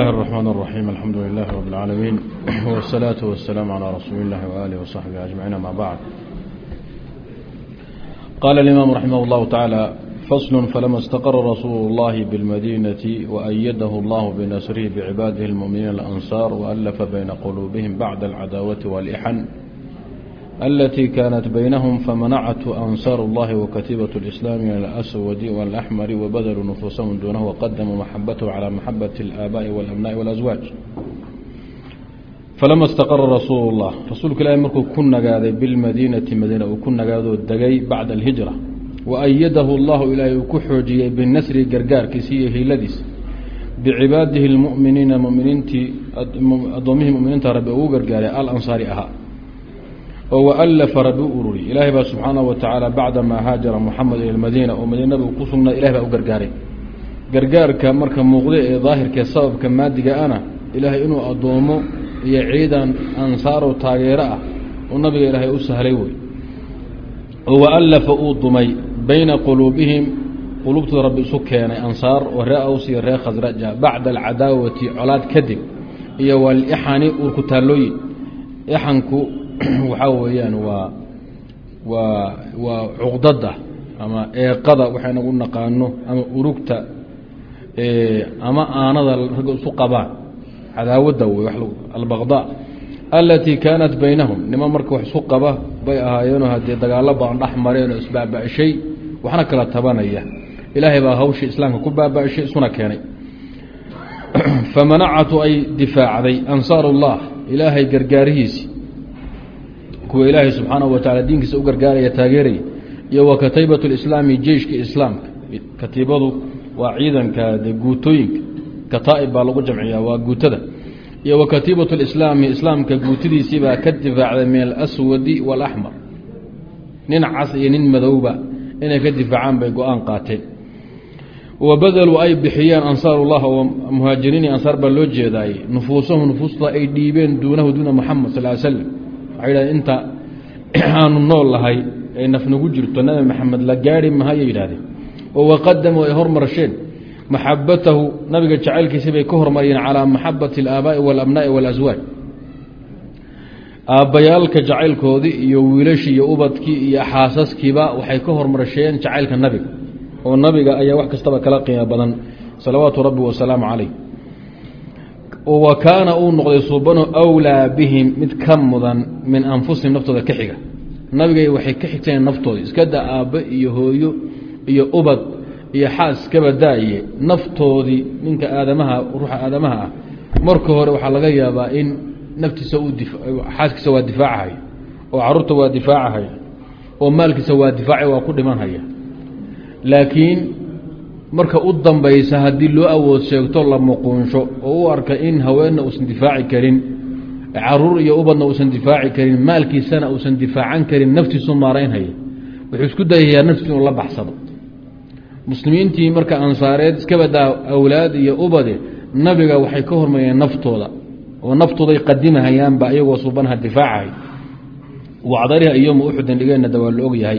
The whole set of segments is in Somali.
الله الرحمن الرحيم الحمد لله رب العالمين والصلاة والسلام على رسول الله وآله وصحبه أجمعين ما بعد قال الإمام رحمه الله تعالى فصل فلما استقر رسول الله بالمدينة وأيده الله بنصره بعباده المؤمنين الأنصار وألف بين قلوبهم بعد العداوة والإحن التي كانت بينهم فمنعت أنصار الله وكتيبة الإسلام من الأسود والأحمر وبذلوا نفوسهم دونه وقدموا محبته على محبة الآباء والأبناء والأزواج فلما استقر رسول الله رسولك إلهي مركو كن نقاذي بالمدينة مدينة وكن نقاذو الدقي بعد الهجرة وأيده الله إلهي وكحوجي بالنسر قرقار كسيه هيلديس بعباده المؤمنين مؤمنين أضمهم مؤمنين ربي وقرقار الأنصار أها oo waalafa u ururi. Ilaahay baa subxaanahu wa tacaala bacdamaa haajara muxamed ila lmadiina oo madiina nabigu ku sugnaa ilahay baa u gargaaray. Gargaarka marka muuqda ee daahirkae sababka maadiga ana ilaahay inuu addoomo iyo ciidan ansaaro taageero ah oo nabiga ilaahay u sahlay wey oo waalafa uu dumay bayna quluubihim quluubtooda rabbi isu keenay ansaar oo ree aws iyo ree khasraja bacda alcadaawati colaad kadib iyo walixani uurku taallooyin ixanku waxaa weeyaan waa waa waa cuqdada ama eeqada waxaynagu naqaano ama urugta ama aanada ragga isu qabaan. Cadaawadda wey albaqda alatii kaanat baynahum. Niman marka wax isu qaba bay ahaayeenoo haddee dagaalo baan dhex mareen oo isbaaba-shay waxna kala tabanaya. Ilaahay baa hawshii islaamka ku baaba-shay isuna keenay. Famanacatu ay difaacday ansaaru ullah ilaahay gargaarihiisi kuwa ilaahay subxaanahu wa tacala diinkiisa u gargaaraya taageeraya iyo wa kataybatu lislaami jeyshka islaamka. Katiibadu waa ciidanka de guutooyinka. Kataa'ib baa lagu jamciyaa waa guutada. Iyo wa katiibatu lislaami islaamka guutadiisiibaa ka difaacday min alaswadi waalaxmar nin cas iyo nin madowba inay ka difaacaan bay go'aan qaateen. Wa badaluu ay bixiyeen ansaarullah oo muhaajiriini ansaar baa loo jeedaayey nufuusahum nufuusta ay dhiibeen duunahu duuna muxamed sal l slam waxay inta aanu nool lahay ay nafnagu jirto nabi maxamed la gaari mahayay yidhahdeen. Oo waqadamuu ay hormarsheen maxabatahu nabiga jacaylkiisi bay ka hormariyeen calaa maxabati alaabaai walabnaa'i walaswaaj aabbayaalka jacaylkoodii iyo wiilashii iyo ubadkii iyo xaasaskiiba waxay ka hormarsheen jacaylka nabiga oo nabiga ayaa wax kastaba kala qiimo badan. Salawaatu rabbi wasalaamu calayh wa kaana uu noqday suubano wlaa bihim mid ka mudan min anfusihim naftooda ka xiga. Nabigay waxay ka xigteen naftooda iskada aabbe iyo hooyo iyo ubad iyo xaas iskaba daaye naftoodii ninka aadamaha ruuxa aadamaha ah. Marka hore waxaa laga yaabaa in naftiisa xaaskiisa waa difaacahaya oo carruurta waa difaacahaya oo maalkiisa waa difaaca waa ku dhimanhaya. Laakiin marka u dambaysa haddii loo awood sheegto la muquunsho oo u arka in haweenna uusan difaaci karin carruur iyo ubadna uusan difaaci karin maalkiisana uusan difaacan karin naftiisu maaraynhaya wuxuu isku dayayaa naftiis inuu la baxsado. Muslimiintii marka ansaareed iska badaa awlaad iyo ubade nabiga waxay ka hormariyeen naftooda. Oo naftooday qadimahayaanba iyagoo suubanaha difaacahay wacdariha iyoma uxudan dhigeenna dawaa la ogyahay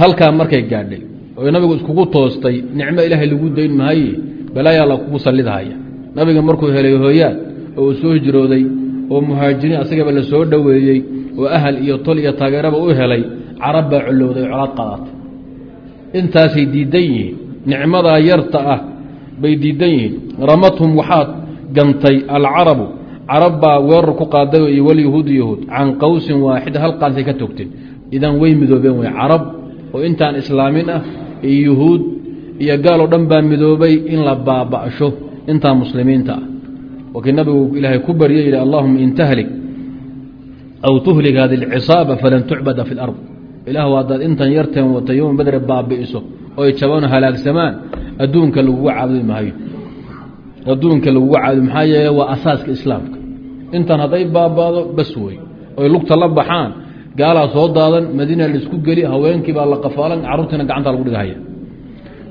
halkaa markay gaadhay oo nabigu iskugu toostay nicmo ilaahay lagu dayn mahaye balaayaa la kugu sallidhaya nabiga markuu helay hooyaad oo uu soo hijrooday oo muhaajiriin asagaba la soo dhoweeyey oo ahal iyo tol iyo taageeraba u helay carab baa collowday oo colaad qadatay intaasay diidan yihiin. Nicmadaa yarta ah bay diidan yihiin. Ramathum waxaad gantay alcarabu. Carab baa weerar ku qaaday iyo walyahuud yahuud can qowsin waaxida hal qaansay ka togteen idan way midoobeen wey carab oo intaan islaamin ah iyo yuhuud iyo gaaloo dhan baa midoobay in la baaba'sho intaa muslimiinta ah. Wakii nabigu ilaahay ku barya yidhi allahuma in tahlik aw tuhlik hadi alcisaaba falan tucbada fi lard ilaah haddaad intan yarteen wata yowma badre baabi'iso oy jabano halaagsamaan adduunka laguga caabudi maayo. Adduunka laguga caabudi maxaa yeele waa asaaska islaamka. Intan hadday baaba'do bas wey oy lugta la baxaan gaalaa soo daadan madiina la isku geli haweenkii baa la qafaalan caruurtiina gacanta lagu dhigahaya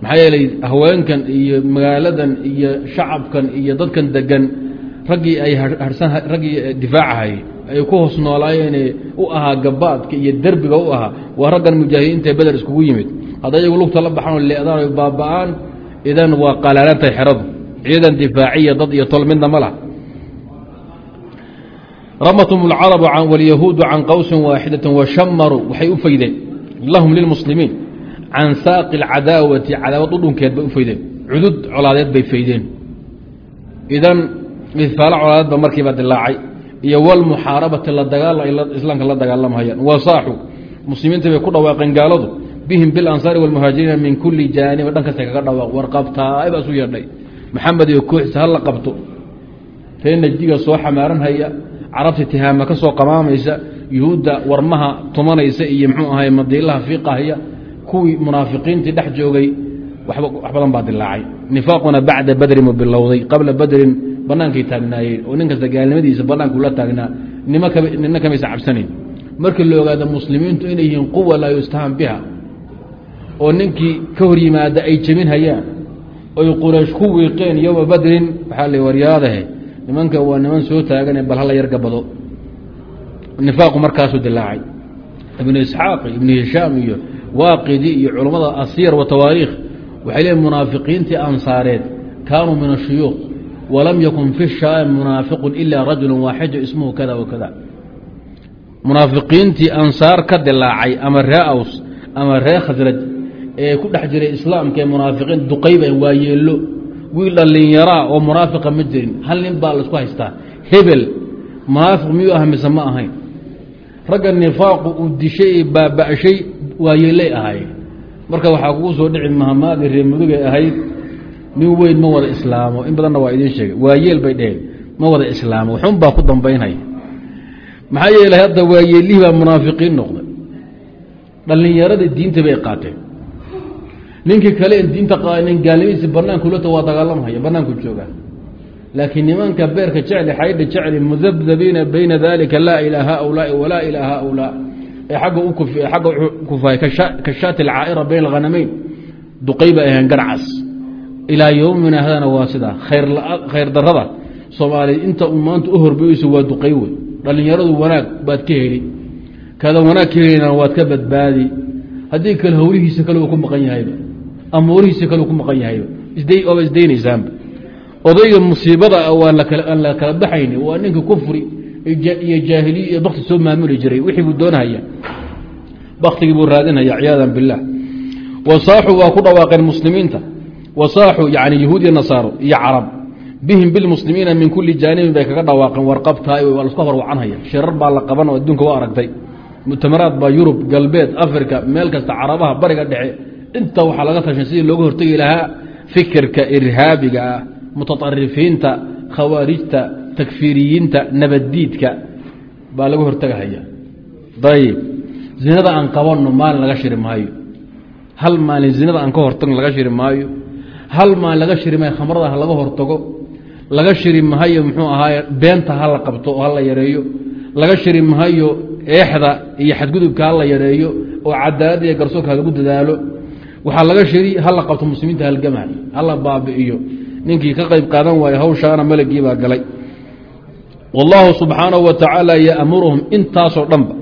maxaa yeelay haweenkan iyo magaaladan iyo shacabkan iyo dadkan degan raggii ay harsan raggii difaacahayay ay ku hoos noolaayeen u ahaa gabaadka iyo derbiga u ahaa waa raggan mujaahidiinta beder iskugu yimid. Hadday iyagu lugta la baxaan oo leedaan baaba-aan idan waa qalaalantahay xeradu ciidan difaaciya dad iyo tol midna ma laha ramatum اlcarabu wاlyahuudu can qowsin waaxidati washamaruu waxay u faydeen lahum lilmuslimiin can saaqi اlcadaawati cadaawad udhunkeed bay u faydeen cudud colaadeed bay faydeen idan mifaalo colaadeed ba markiiba dilaacay iyo wlmuxaarabati islaamka la dagaalamhayaan wasaaxu muslimiinta bay ku dhawaaqeen gaaladu bihim bilansaari wاlmuhaajiriina min kuli jaaniba dhan kasta kaga dhawaaq warqabtaay baa isu yeedhay maxamed iyo kooxisa hala qabto ree najdiga soo xamaaranhaya carabta tihaama ka soo qamaamaysa yuhuudda warmaha tumanaysa iyo mxuu ahay madiilaha fiiqahaya kuwii munaafiqiintii dhex joogay wax badan baa dilaacay nifaaquna bacda badrin bilowday qabla badrin banaankay taagnaayeen oo nin kasta gaalnimadiisa banaanku la taagnaa nina kamaysa cabsanayn. Markii la ogaado muslimiintu inay yihiin quwa laa yustahan biha oo ninkii ka hor yimaada ay jebin hayaan oy quraysh ku wiiqeen yowma badrin waxaa la waryaadahe nimanka waa niman soo taagane bal hala yar gabado. Nifaaqu markaasuu dilaacay. Ibnu isxaaq ibnu hishaam iyo waaqidi iyo culammada asiyar wa tawaariikh waxay leeyiin munaafiqiintii ansaareed kaanuu min ashuyuuq walam yakun fi shaam munaafiqun ila rajulu waaxidu ismuhu kada wa kada munaafiqiintii ansaar ka dilaacay ama ree aws ama ree khasraj ee ku dhex jiray islaamka ee munaafiqiin duqayba waa yeello wiil dhallinyaraa oo munaafiqa ma jirin. Hal nin baa la isku haystaa? Hebel. Munaafiq miyuu ah mise ma ahayn? Ragga nifaaqu uu dishay baaba'shay waa yeellay ahaayeen marka waxaa kugu soo dhici mahamaadii reer mudugay ahayd nin weyn ma wada islaamo. In badanna waa idiin sheegay. Waa yeel bay dheheen ma wada islaamo. Waxun baa ku dambaynhaya maxaa yeelay hadda waa yeelihii baa munaafiqiin noqday. Dhallinyaradii diinta bay qaateen ninkii kale diinta gaalnimadiisi banaankulata waa dagaalamhaya banaanku joogaa laakiin nimanka beerka jecli xaydha jecli mudabdabiina bayna dalika laa ilaa haulaai walaa ilaa haulaa ee agga agga kufahay ka shaati alcaa'ira bayna alhanamayn duqay bay garcas ilaa yowmina hadana waa sidaa khayr darada soomaaliya inta uu maanta u horbayeyso waa duqay wey dhallinyaradu wanaag baad ka heli kada wanaag ka helina waad ka badbaadi. Haddii kale hawlihiisa kale uu ku maqan yahayba ama warihiisa kale ku maqan yahayba isdayba isdaynaysaanba odayga musiibada waan aan la kala baxayni waa ninka kufri iyo jaahiliya iyo bakti soo maamuli jiray. Wixii buu doonahaya. Baktigii buu raadinhaya ciyaadan bilah wasaaxu waa ku dhawaaqeen muslimiinta. Wasaaxu yani yahuud iyo nasaaro iyo carab. Bihim bilmuslimiina min kuli jaanibin bay kaga dhawaaqeen. Warqabtaay waa lasku horwacanhaya shirar baa la qaban oo adduunka waa aragtay. Mutamaraad baa yurub galbeed africa meel kasta carabaha bariga dhexe inta waxaa laga tashay sidii looga hortegi lahaa fikirka irhaabiga ah mutaarifiinta khawaarijta takfiiriyiinta nabaddiidka baa laga hortegahaya ayib zinada aan qabanno maalin laga shiri maayo. Hal maalin zinada aan ka hortagno laga shiri maayo. Hal maalin laga shiri maayo khamrada ha laga hortago. Laga shiri mahayo muxuu ahaaye beenta ha la qabto oo hala yareeyo. Laga shiri mahayo eexda iyo xadgudubka hala yareeyo oo cadaaladda iyo garsoorka halagu dadaalo waxaa laga shiri hala qabto muslimiinta halgamay hala baabi'iyo ninkii ka qayb qaadan waaye hawshaana malagii baa galay wallaahu subxaanahu wa tacaala ya'muruhum intaasoo dhanba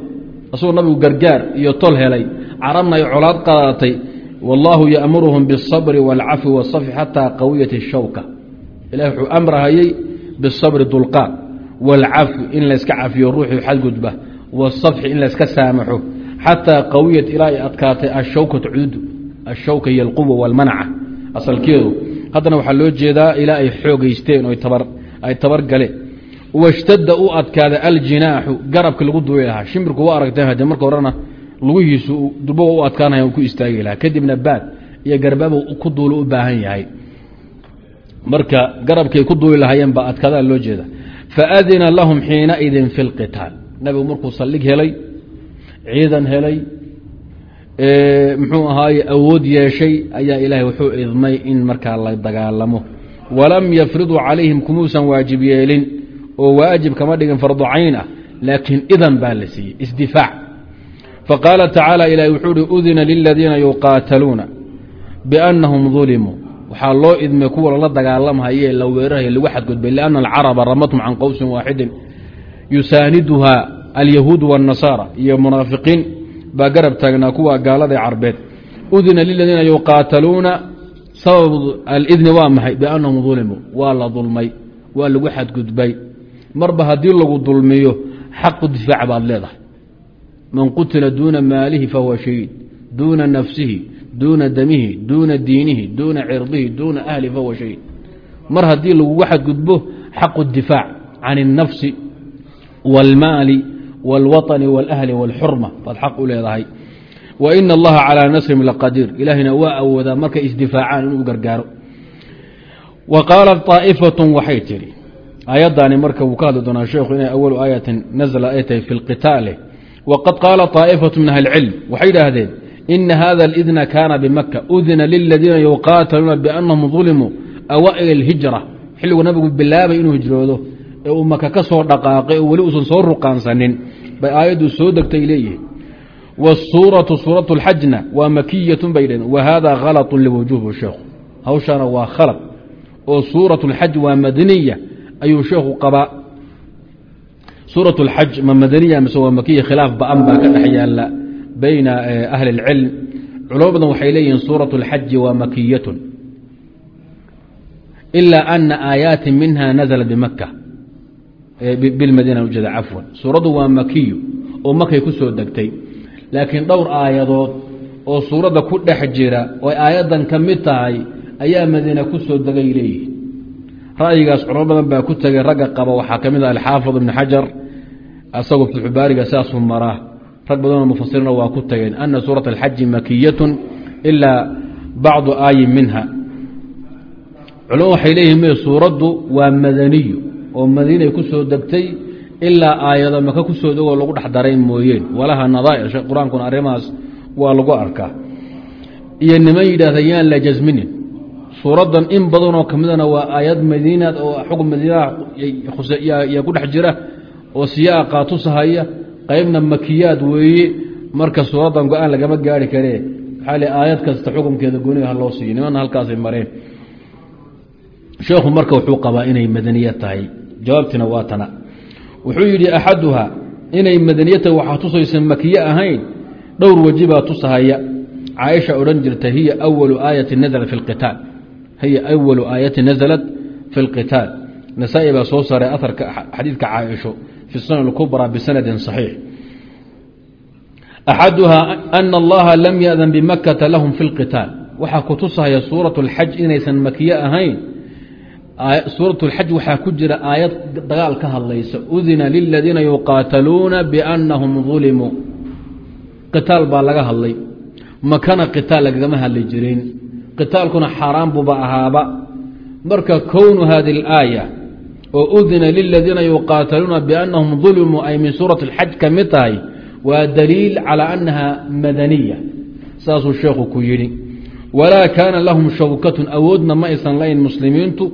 asagoo nabigu gargaar iyo tol helay carabna ay colaad qaadatay wallaahu ya'muruhum biالsabri wاlcafwi wاsafxi xataa qawiyat الshawka ilahi wuxuu amrahayey biالsabri dulqaad wاlcafwi in layska cafiyo ruuxii xadgudba wاsafxi in layska saamaxo xataa qawiyat ilaa ay adkaatay ashawkatu cududu ashawka hiy alquwa wاlmanca asalkeedu. Haddana waxaa loo jeedaa ilaa ay xoogeysteen ay tabar galeen washtada u adkaada aljinaaxu garabki lagu duuli lahaa. Shimbirku waa aragteen hade marka horena lugihiisu durba u adkaanaya ku istaagi lahaa. Kadibna baad iyo garbaaba ku duulu u baahan yahay. Marka garabkay ku duuli lahaayeen adkaadaa loo jeeda faadina lahum xiinaidin fi lqitaal nabigu markuu saldhig helay ciidan helay muxuu ahaaye awood yeeshay ayaa ilaahay wuxuu idmay in markaa la dagaalamo. Walam yafriduu calayhim kumuusan waajib yeelin oo waajib kama dhigin fardu cayn ah laakiin idan baa la siiyey isdifaac. Faqaala tacaala ilahi wuxuu uhi udina liladiina yuqaataluuna biannahum dulimuu waxaa loo idmay kuwa lala dagaalamhaye la weerarhay lagu xadgudbay lianna alcaraba ramathum can qowsin waaxidin yusaaniduha alyahuud waاnnasaara iyo munaafiqiin baa garab taagnaa kuwa gaalada carbeed. Udina liladiina yuqaataluuna sababu alidni waa maxay? Biannahum ulimuu waa la dulmay. Waa lagu xadgudbay. Marba haddii lagu dulmiyo xaqu difaac baad leedahay. Man qutila duuna maalihi fahuwa shahiid. Duuna nafsihi duuna damihi duuna diinihi duuna cirdihi duuna ahlihi fahuwa shahiid. Mar haddii lagugu xadgudbo xaqu difaac can اnnafsi wاlmaali wاlwaطni wاlahli wاlxurma baad xaq u leedahay wain allaha calىa nasrim laqadiir ilaahayna waa awoodaa markay isdifaacaan inuu gargaaro wa qaalat طaa'ifaة waxay tidhi aayaddaani marka wuu ka hadli doonaa sheekhu inay awalu aayatin nazla ay tahay fi lqitaali waqad qaala طaa'ifaة min ahli اlcilm waxay idhaahdeen ina hada اlidna kaana bimaka udina liladiina yuqaataluuna biannahum ظulimuu awa'il اlhijra xilligu nabigu bilaabay inuu hijroodo ee uu maka ka soo dhaqaaqay oo weli uusan soo ruqaansanin bay aayaddu soo degtay leeyihin wasuuratu suuratu اlxajna waa makiyatun bay dhaheen wa hada khalaطu liwujuh sheekhu hawshana waa khalad oo suuraة اlxaj waa madaniya ayuu sheekhu qabaa suuraة اlxaj ma madaniya mise waa makiya khilaaf ba-an baa ka dhex yaala bayna ahli اlcilm culamo badan waxay leeyihiin suuraة اlxaji waa makiyatun ilaa ana aayaati minha nazla bimaka bilmadiina ujeeda cafwan. Suuraddu waa makiyu oo makay ku soo degtay. Laakiin dhowr aayadood oo suuradda ku dhex jira oo aayaddan ka mid tahay ayaa madiina ku soo degay leeyihi ra'yigaas culamo badan baa ku tegay ragga qaba waxaa ka mid ah alxaafid ibni xajar asagoo fatxubaariga saasuu maraa. Rag badanoo mufasiriina waa ku tageen ana suurata alxaji makiyatun ilaa bacdu aayin minha. Culamo waxay leeyihiin m suuraddu waa madaniyu oo madiinay ku soo degtay ilaa aayado maka ku soo degoo lagu dhex daray mooyeen. Walaha nadaa'ir qur'aankuna arrimahaas waa lagu arkaa. Iyo niman yidhaahda yaan la jasminin suuraddan in badanoo ka midana waa aayad madiinaad oo xukun madiinaha yaa ku dhex jira oo siyaaqa tusahaya qaybna makiyaad weeye marka suuraddan go'aan lagama gaari karee maxaa aayad kasta xukunkeeda gooniga ha loo siiyo nimanna halkaasay mareen. Sheekhu marka wuxuu qabaa inay madaniya tahay jawaabtiina waa tana wuxuu yidhi axaduha inay madaniya tahay waxaa tusaysan makiye ahayn dhowr weji baa tusahaya caaisha odhan jirta hiya awalu aayati naزlat fi اlqitaal hiya awalu aayati naزlat fi اlqitaal nasaa-i baa soo saaray aharka xadiidka caaisho fi sunan اlkubra bisanadin صaxiix axaduha ana allaha lam yaأdan bimakata lahum fi اlqitaal waxaa ku tusahaya suuraة اlxaj inaysan makiye ahayn suuraة اlxaj waxaa ku jira aayad dagaal ka hadlaysa udina liladiina yuqaataluuna biannahum ظulimuu qitaal baa laga hadlay makana qitaal lagagama hadli jirin qitaalkuna xaaraan buuba ahaaba marka kownu hadi اlaaya oo udina liladiina yuqaataluuna biannahum ظulimuu ay min suuraةi اlxaj ka mid tahay waa daliil calى annaha madaniya saasuu sheekhu ku yidhi walaa kaana lahum shawkatun awoodna ma aysan layn muslimiintu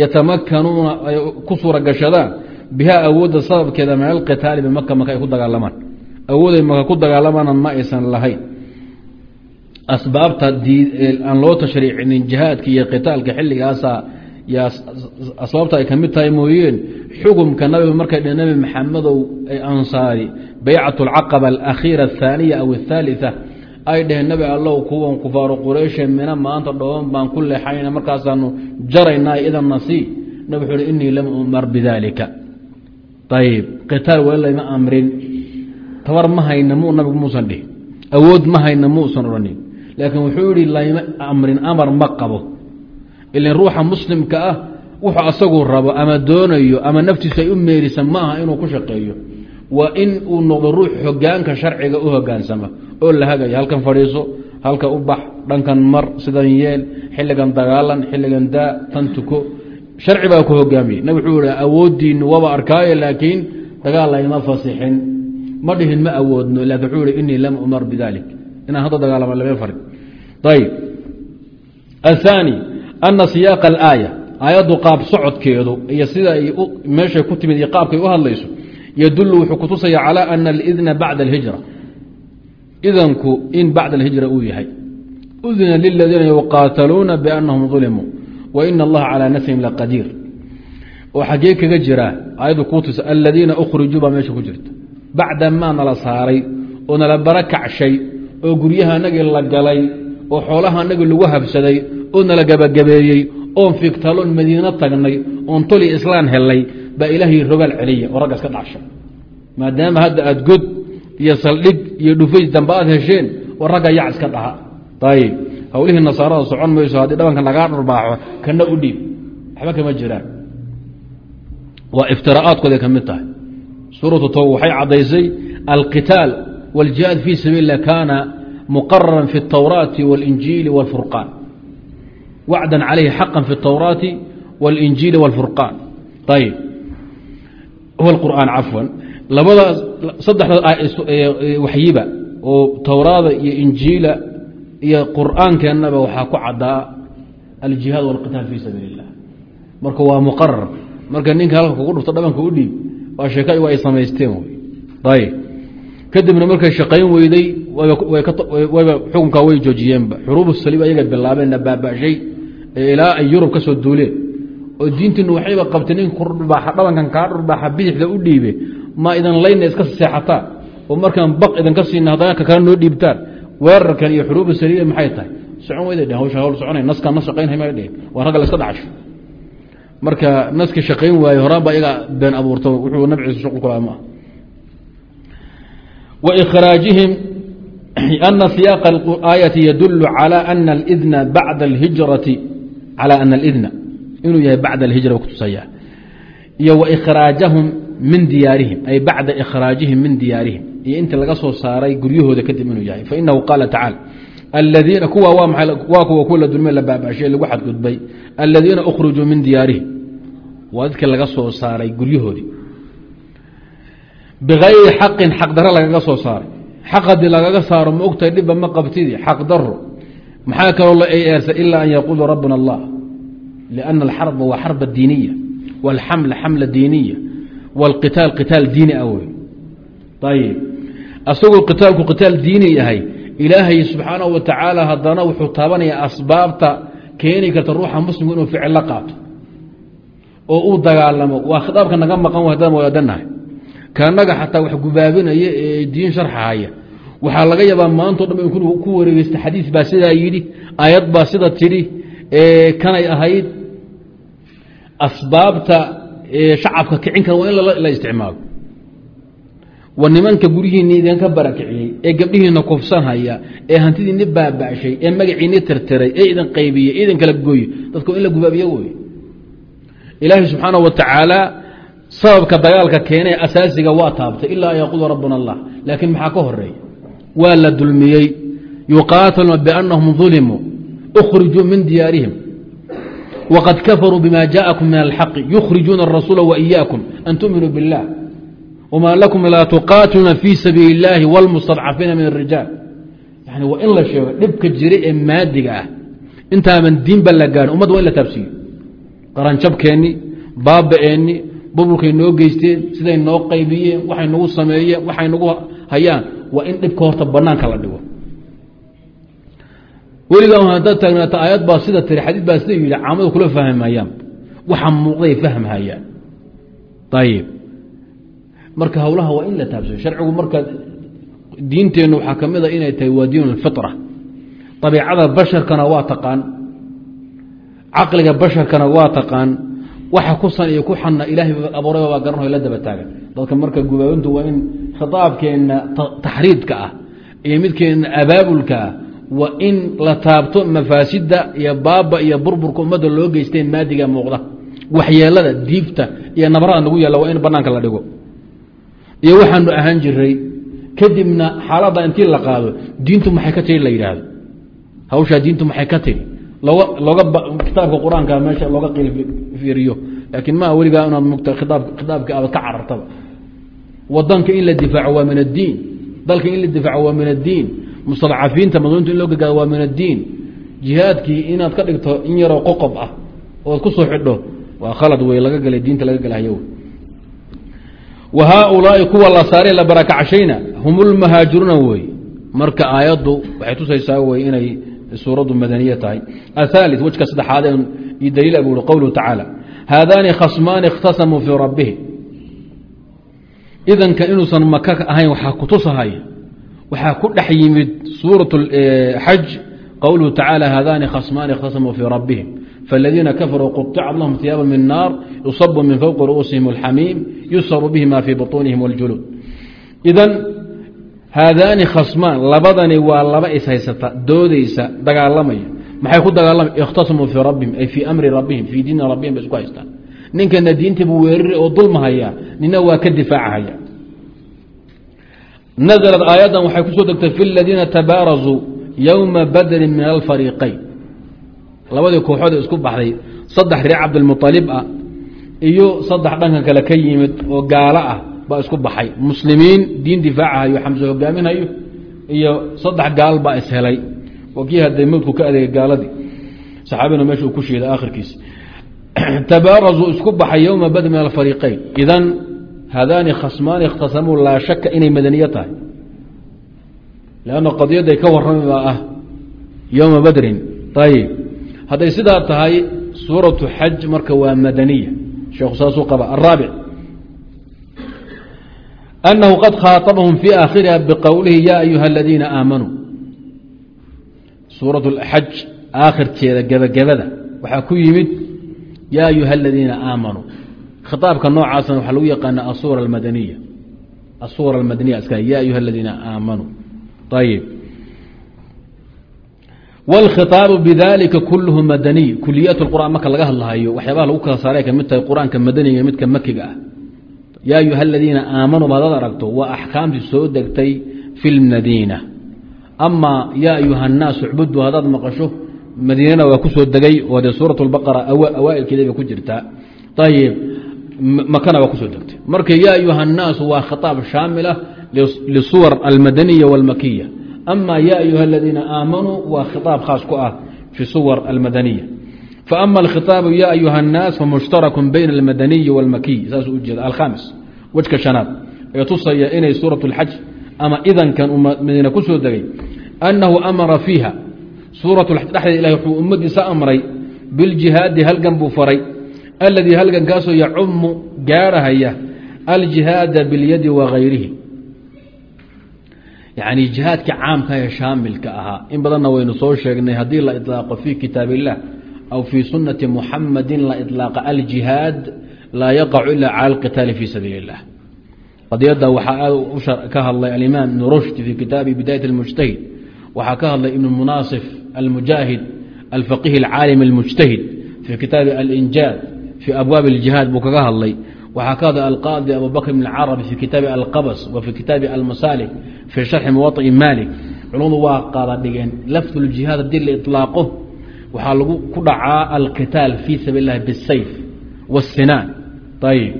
yatamakanuuna ay ku suura gashadaan bihaa awoodda sababkeeda min alqitaali bimaka maka ay ku dagaalamaan awooday maka ku dagaalamaana ma aysan lahayn. Asbaabta aan loo tashriicinin jihaadka iyo qitaalka xilligaasa yaa asbaabta ay ka mid tahay mooyeen xukumka nabiga markay dhe nabi maxamedow ansaari baycat alcaqaba alakhiira athaaniya aw athaalita ay dheheen nabi allow kuwan kufaaru qurayshe mina maanta dhooban baan ku leexayna markaasaanu jaraynaa idanna sii nab wuxuu hi inii lam umar bidaalika ayib qitaal weli layma amrin. Tabar ma hayna mu nabigu muusan dhihin. Awood ma hayna muusan odhanin. Laakiin wuxuu yihi layma amrin amar ma qabo. Ilan ruuxa muslimka ah wuxuu asagu rabo ama doonayo ama naftiisu ay u meerisa ma aha inuu ku shaqeeyo waa in uu noqdo ruux hogaanka sharciga u hogaansama oo la hagaya halkan fadhiiso halka u bax dhankan mar sidan yeel xilligan dagaalan xilligan daa tan tuko sharci baa ku hogaamiyey nab wuxuu ihi awooddiinu waba arkaayo laakiin dagaal layma fasixin. Ma dhihin ma awoodno laakin wuxuu ihi inii lam umar bidalik inaan hadda dagaalama lama farin. Ayb athaani ana siyaaqa alaaya aayaddu qaab socodkeedu iyo sida ay meeshay ku timid iyo qaabkay u hadlayso yadulu wuxuu kutusaya calى ana alidna bacda alhijra idanku in bacda alhijra uu yahay udina liladiina yuqaataluuna biannahum ظulimuu waina allaha calى nasrihim laqadiir oo xaggee kaga jiraa aayaddu kuu tusa aladiina ukhrijuu baa meesha ku jirta bacda maa nala saaray oo nala bara kacshay oo guryaha anagii la galay oo xoolaha anagi lagu habsaday oo nala gabagabeeyey oon figtaloon madiino tagnay oon toli islaan helnay baa ilaahay rogaal celiya oo ragga iska dhacsha maadaama hadda aada god iyo saldhig iyo dhufays dambe aad hesheen oo ragga yac iska dhaha ayib hawlihii nasaarada socon mayso haddii dhabanka lagaa dharbaaxo kana u dhiib waxba kama jiraan waa iftiraa'aadkooday ka mid tahay suuratu tawba waxay caddaysay alqitaal wاljihaad fii sabiil lah kaana muqararan fi اtawraati wاlinjiili wاlfurqaan wacdan calayhi xaqan fi اtawraati wاlinjiili wاlfurqaan ayib huw qur'aan cafwan labadaas saddexda waxyiba oo towraada iyo injiila iyo qur'aankeennaba waxaa ku caddaa aljihaad walqitaal fii sabiil illah marka waa muqarar marka ninka halka kugu dhufta dhabanka u dhiib waa sheeka waa ay samaysteen ayb kadibna markay shaqayn weyday wayba xukunkaa way joojiyeenba xuruub saliib ayaga bilaabeenna baabashay ee ilaa ay yurub ka soo duuleen oo diintiinu waxayba qabtay nin kudhubaaxa dhabankan kaa dhurbaaxa bidixda u dhiibe ma idan layna iska seexataan oo markaan baq idinka siina haddana ka kale noo dhiibtaan weerarkan iyo xuruubu saliiba maxay tahay socon weyday dhehen hawsha hawl soconay naskaan na shaqaynhay may dhehen waa ragga la iska dhacasho marka naskii shaqayn waaye horaan baa iyaga been abuurta wuxuu nabciisu shuqul kula ma وإkراaجiهiم أنa سiyاq الآيaةi يdل عalى أن الإذن baعd الhiجرaةi عalى أن الإذن inuu yahay bacd اhijra kutusaya iyo wkraajahum min diyaarihim ay bacda ikhraajihim min diyaarihim. Iyo intii laga soo saaray guryahooda kadib inuu yahay. Fainahu qaala tacaala aladiina kuwa waa kuwa kuwa la dulme la baabashay lagu xadgudbay. Aladiina ukhrujuu min diyaarihim. Waa dadkii laga soo saaray guryahoodii. Bikayri xaqin xaqdarro lagaga soo saaray. Xaq lagaga saaro ma ogtahay dhibba ma qabtidii xaq maxaa kaloo la eeyersa ilaa an yaquulu rabbuna allah liana alxarba waa xarba diiniya wاlxamla xamla diiniya wاlqitaal qitaal diini ah wey ayib asagoo qitaalku qitaal diini yahay ilaahay subxaanahu wa tacaala haddana wuxuu taabanayaa asbaabta keeni karta ruuxa muslimku inuu ficil la qaato oo uu dagaalamo waa khitaabka naga maqan haddaan wadaadanahay kaanaga xataa wax gubaabinaya ee diin sharxahaya waxaa laga yaabaa maantao dhan in ku wareegeysta xadiis baa sidaa yidhi aayad baa sida tidhi kanay ahayd asbaabta shacabka kicin kara waa in la isticmaalo. Wa nimanka guryihiinni idinka barakiciyey ee gabdhihiina kufsanhaya ee hantidiini baaba'shay ee magaciini tirtiray ee idin qaybiyey idin kala gooye dadka in la gubaabiyo wey ilaahay subxaana wa tacaala sababka dagaalka keenee asaasiga waa taabtay. Ilaa an yaquula rabbuna allah laakiin maxaa ka horreeya waa la dulmiyey. Yuqaataluna biannahum ظulimuu اkhrijuu min diyaarihim waqad kafaruu bima jaءakum min alxaqi yukhrijuuna الrasuula waإiyaakum an tuminuu biاllah wma lakum laa tuqaatiluuna fii sabiili اllahi wاlmustadcafiina min الrijaal yani waa in la sheego dhibka jira ee maadiga ah intaaban diinba la gaarin ummadda waa in la taabsiiyo qaranjabkeenni baaba'eenni burburkay noo geysteen siday noo qaybiyeen waxay nagu sameeyeen waxay nagu hayaan waa in dhibka horta banaanka la dhigo weligaa haddaad taagnaata aayad baa sida tiri xadiid baa sida yidhi caamadu kula fahmayaan waxa muuqday fahmhayaan ayib marka howlaha waa in la taabsayo sharcigu marka diinteennu waxaa ka mid a inay tahay waa diin alfitra abiicada basharkana waa taqaan. Caqliga basharkana waa taqaan. Waxa ku san iyo ku xanna ilaahay abuurayba baa garanao la daba taagan. Dadka marka gubaabintu waa in khitaabkeenna taxriidka ah iyo midkeenna abaabulka ah waa in la taabto mafaasida iyo baaba iyo burburka ummadda loo geystay maadiga muuqda. Waxyeelada diifta iyo nabarada nagu yaalla waa in banaanka la dhigo. Iyo waxaanu ahaan jiray kadibna xaaladda intii la qaado diintu maxay ka tiri la yidhaahdo? Hawshaa diintu maxay ka tiri? Looga kitaabka qur'aanka meesha looga fiiriyo laakiin maa weligaa inaad mugta khitaabka aad ka carartaba. Wadanka in la difaaco waa min addiin. Dalka in la difaaco waa min addiin mustadcafiinta madluunta in loo gargaado waa min addiin. Jihaadkii inaad ka dhigto in yaroo qoqob ah ood ku soo xidho waa khalad wey laga gelay diinta laga gelhayo wa haaulaai kuwa la la barakacshayna hum lmahaajiruuna wey marka aayaddu waxay tusaysaa wey inay suuraddu madaniye tahay. Ahaali wejka saddexaad iyo daliil buu i qowluhu tacaala haadaani khasmaani ikhtasamuu fii rabbihi. Idanka inuusan maka ahayn waxaa ku tusahay waxaa ku dhex yimid suurat xaj qowluhu tacaala haadani khasmaani اkhtasamuu fii rabbihim faاladiina kafaruu quطicat lahum hiyaaba min naar yusabu min fowqi ru'uusihim اlxamiim yusaru bihi ma fii buطuunihim اljuluud idan haadaani khasmaan labadani waa laba ishaysata doodaysa dagaalamaya maxay ku dagaalamay ikhtasamuu fii rabbihim ay fii amri rabbihim fii diini rabbihim bay isku haystaan ninkana diintiibuu weerari oo dulmahaya nina waa ka difaacahaya naزlad aayaddan waxay ku soo degtay fi ladiina tabaarazuu yowma badrin min alfariiqayn labadii kooxood ee isku baxday saddex reer cabdilmualib ah iyo saddex dhankan kale ka yimid oo gaalo ah baa isku baxay muslimiin diin difaacahayo xamse hogaaminhayo iyo saddex gaal baa ishelay oo kii haday mowdku ka adeegay gaaladii saxaabina meesha uu ku sheeday akhirkiis tabarazuu isku baxay haadaani khasmaani ikhtasamuu laa shaka inay madaniye tahay lanna qadiyadday ka warrami baa ah yowma badrin ayib hadday sidaa tahay suuratu xaj marka waa madaniya sheekhu saasuu qaba araabic annahu qad khaaabahum fii aakhiriha biqowlihi yaa ayuha aladiina aamanuu suuratu xaj aakhirkeeda gebagabada waxaa ku yimid yaa ayuha aladiina aamanuu khiطaabka noocaasna waxaa lagu yaqaana asura اmadaniya asura اmadaniya iska ya أyuha الadiina aamanuu ayb wاlkhiطaabu bidalika kulhu madaniy kuliyaat اqur'an marka laga hadlahayo waxyaabaha lagu kala saaray ka mid tahay qur-aanka madaniga midka makiga ah yaa ayuha aladiina aamanuu hadaad aragto waa axkaamtii soo degtay fi lmadiina amaa yaa ayuha الnaas icbudu haddaad maqasho madiinana waa ku soo degay oo dee suuraة اlbaqara awaailkeeda bay ku jirtaa ayib makana waa kusoo degtay marka yaa ayuha الnaasu waa khiطaab shaamila lisuwar almadaniya wاlmakiya ama ya ayuha aladiina aamanuu waa khiطaab khaas ku ah fi suwar almadaniya faama alkhitaabu ya ayuha الnaas famushtarak bayna almadaniyi wاlmakiy saasuu ujeeda alkhamis wejka shanaad ee tusaya inay suuraة اlxaj ama idankan uu madiina ku soo degay annahu amara fiiha suuraة xaj dhexdeeda ilahi wuxuu ummadiisa amray biljihaadi halgan buu faray aladii halgankaasoo yacumu gaarahaya aljihaada biاlyadi wagayrihi yacni jihaadka caamka ee shaamilka ahaa in badanna waynu soo sheegnay haddii la iطlaaqo fii kitaab illah aw fii sunati muxamadin la iطlaaqa aljihaad laa yaqacu ila cala alqitaali fi sabiili اllah qadiyadda waxaa aad ka hadlay alimaam ibn rushd fii kitaabi bidayat اlmujtahid waxaa ka hadlay ibn munaasif almujaahid alfaqih اlcaalim اlmujtahid fii kitaabi alinjaad fii abwaabi اljihaad buu kaga hadlay waxaa ka hadlay alqaadi abubakr bn carabi fii kitaabi alqabs wa fii kitaabi almasalik fii sharxi muwaطi malik culumadu waa qaada dhigeen lafd اljihaad haddii la iطlaaqo waxaa lagu ku dhacaa alqitaal fii sabiil اllahi bالsayf wالsinaan ayib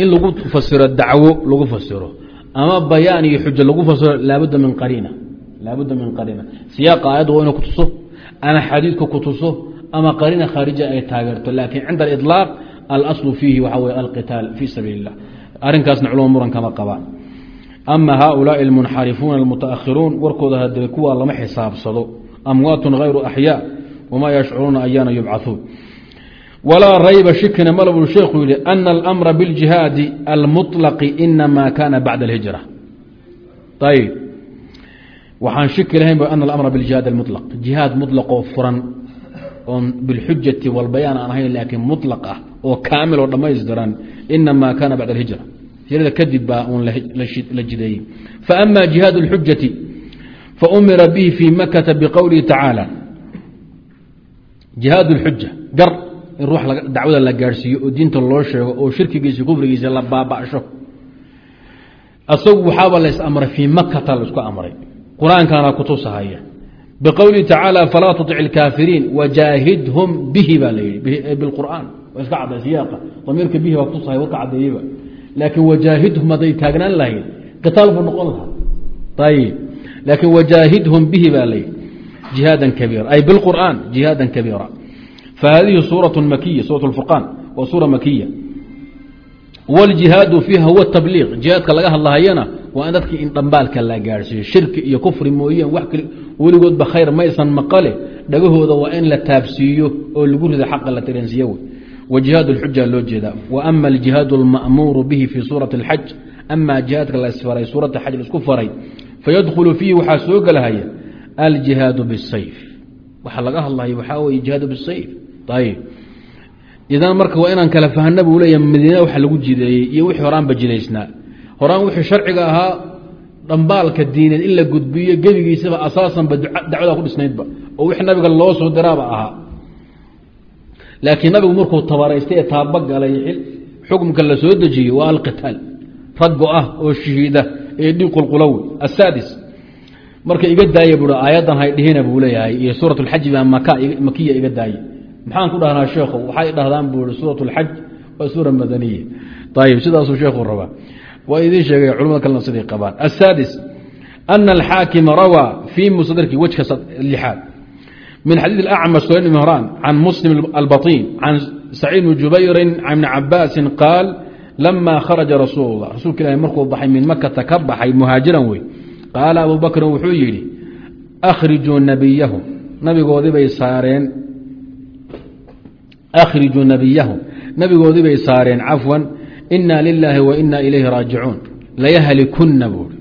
in lagu fasiro dacwo lagu fasiro ama bayaan iyo xujo lagu fasiro laabudda min qariina laabudda min qariina siyaaqa aayadda waa ina kutuso ama xadiidka kutuso ama qariina khaarija ay taageerto laakiin cinda aliطlaaq alaslu fiihi waxaa weye alqitaal fii sabiili اllah arrinkaasna culama muran kama qabaan ama haaulaai almunxarifuuna almutaakhiruun warkooda hadee kuwa lama xisaabsado amwaatun hayru axyaa wamaa yashcuruuna ayaana yubcauun walaa rayba shikina malbuu sheekhu yihi ana alamra biاljihaadi almuطlaqi inama kana bacda alhijra ayb waxaan shiki lahayn ana alamra biاljihaad almuطlaq jihaad muطlaqoo furan oon bilxujati walbayaan aan ahayn laakiin mulaq ah oo kaamiloo dhammaystiran inamaa kaana bacd alhijra. Hijrada kadib baa uun la jideeyey. Faama jihaad اlxujati faumira bihi fii makata biqowlihi tacaala. Jihaad اlxuja gar in ruux dacwada la gaadhsiiyo oo diinta loo sheego oo shirkigiisa kufrigiisa la baaba'sho. Asagu waxaaba lays amray fii makata la isku amray. Qur'aankaana kutusahaya biqowlihi tacaala falaa tuطic اlkaafiriin wajaahidhum bihi baa layihi biqur'aan waa iska cadday siyaaqa damiirka bihi baa kutusahaya warka caddeeyeba laakiin wajaahidhum hadday taagnaan lahayd qitaal buu noqon lahaa ayib laakiin wajaahidhum bihi baa layihi jihaadan kabiira ay biqur'aan jihaadan kabiira fahadihi suuraة makiya suuraة اfurqaan waa suura makiya wاljihaadu fiiha huwa tabliiq jihaadka laga hadlahayana waa in dadkii in dhambaalka la gaadhsiiyo shirki iyo kufri mooyeen wax weligoodba khayr maysan maqale dhagahooda waa in la taabsiiyo oo lagu rido xaqa la tiransiiyo wey wa jihaad اlxuja loo jeedaa wa ama aljihaad اlma'muuru bihi fii suurati اlxaj ama jihaadka la isfaray suurata xaj laisku faray fayadkhulu fiihi waxaa soo gelahaya aljihaadu bisayf waxaa laga hadlaya waxaa weye jihaadu bisayf ayib idan marka waa inaan kala fahna buu leeya madiina waxa lagu jideeyey iyo wixii horaanba jidaysnaa horaan wixii sharciga ahaa dhambaalka diineed in la gudbiyo gebigiisaba asaasanba dacwada ku dhisnaydba. Oo wixii nabiga loo soo diraaba ahaa. Laakiin nabigu markuu tabaraystay ee taabagalay xukumka la soo dejiyey waa alqitaal. Raggo ah oo shahiida ee dhiig qulqulawi asaadis marka iga daaya bui aayaddan haydhihina buu leeyahay iyo suurat اlxaji baa makiya iga daaye. Maxaan ku dhahnaa sheekhu? Waxay dhahdaan buu i suurat اlxaj waa suura madaniya. Ayib sidaasuu sheekhu rabaa waa idiin sheegay culamada kalena siday qabaan? Asaadis ana alxaakima rawaa fii musdarki wejka lixaad min xadiid acmash sulayn mhraan can muslim albaطin can saciid bni jubayrin can ibni cabaasin qaal lama kharaja rasuul اlah rasuulka ilahi markuu baxay min makata ka baxay muhaajiran wey. Qaala abu bakrin wuxuu yidhi akhrijuu nabiyahum. Nabigoodibay saareen. Akhrijuu nabiyahum. Nabigoodibay saareen cafwan ina lilaahi wa ina ilayhi raajicuun layahlikunna buui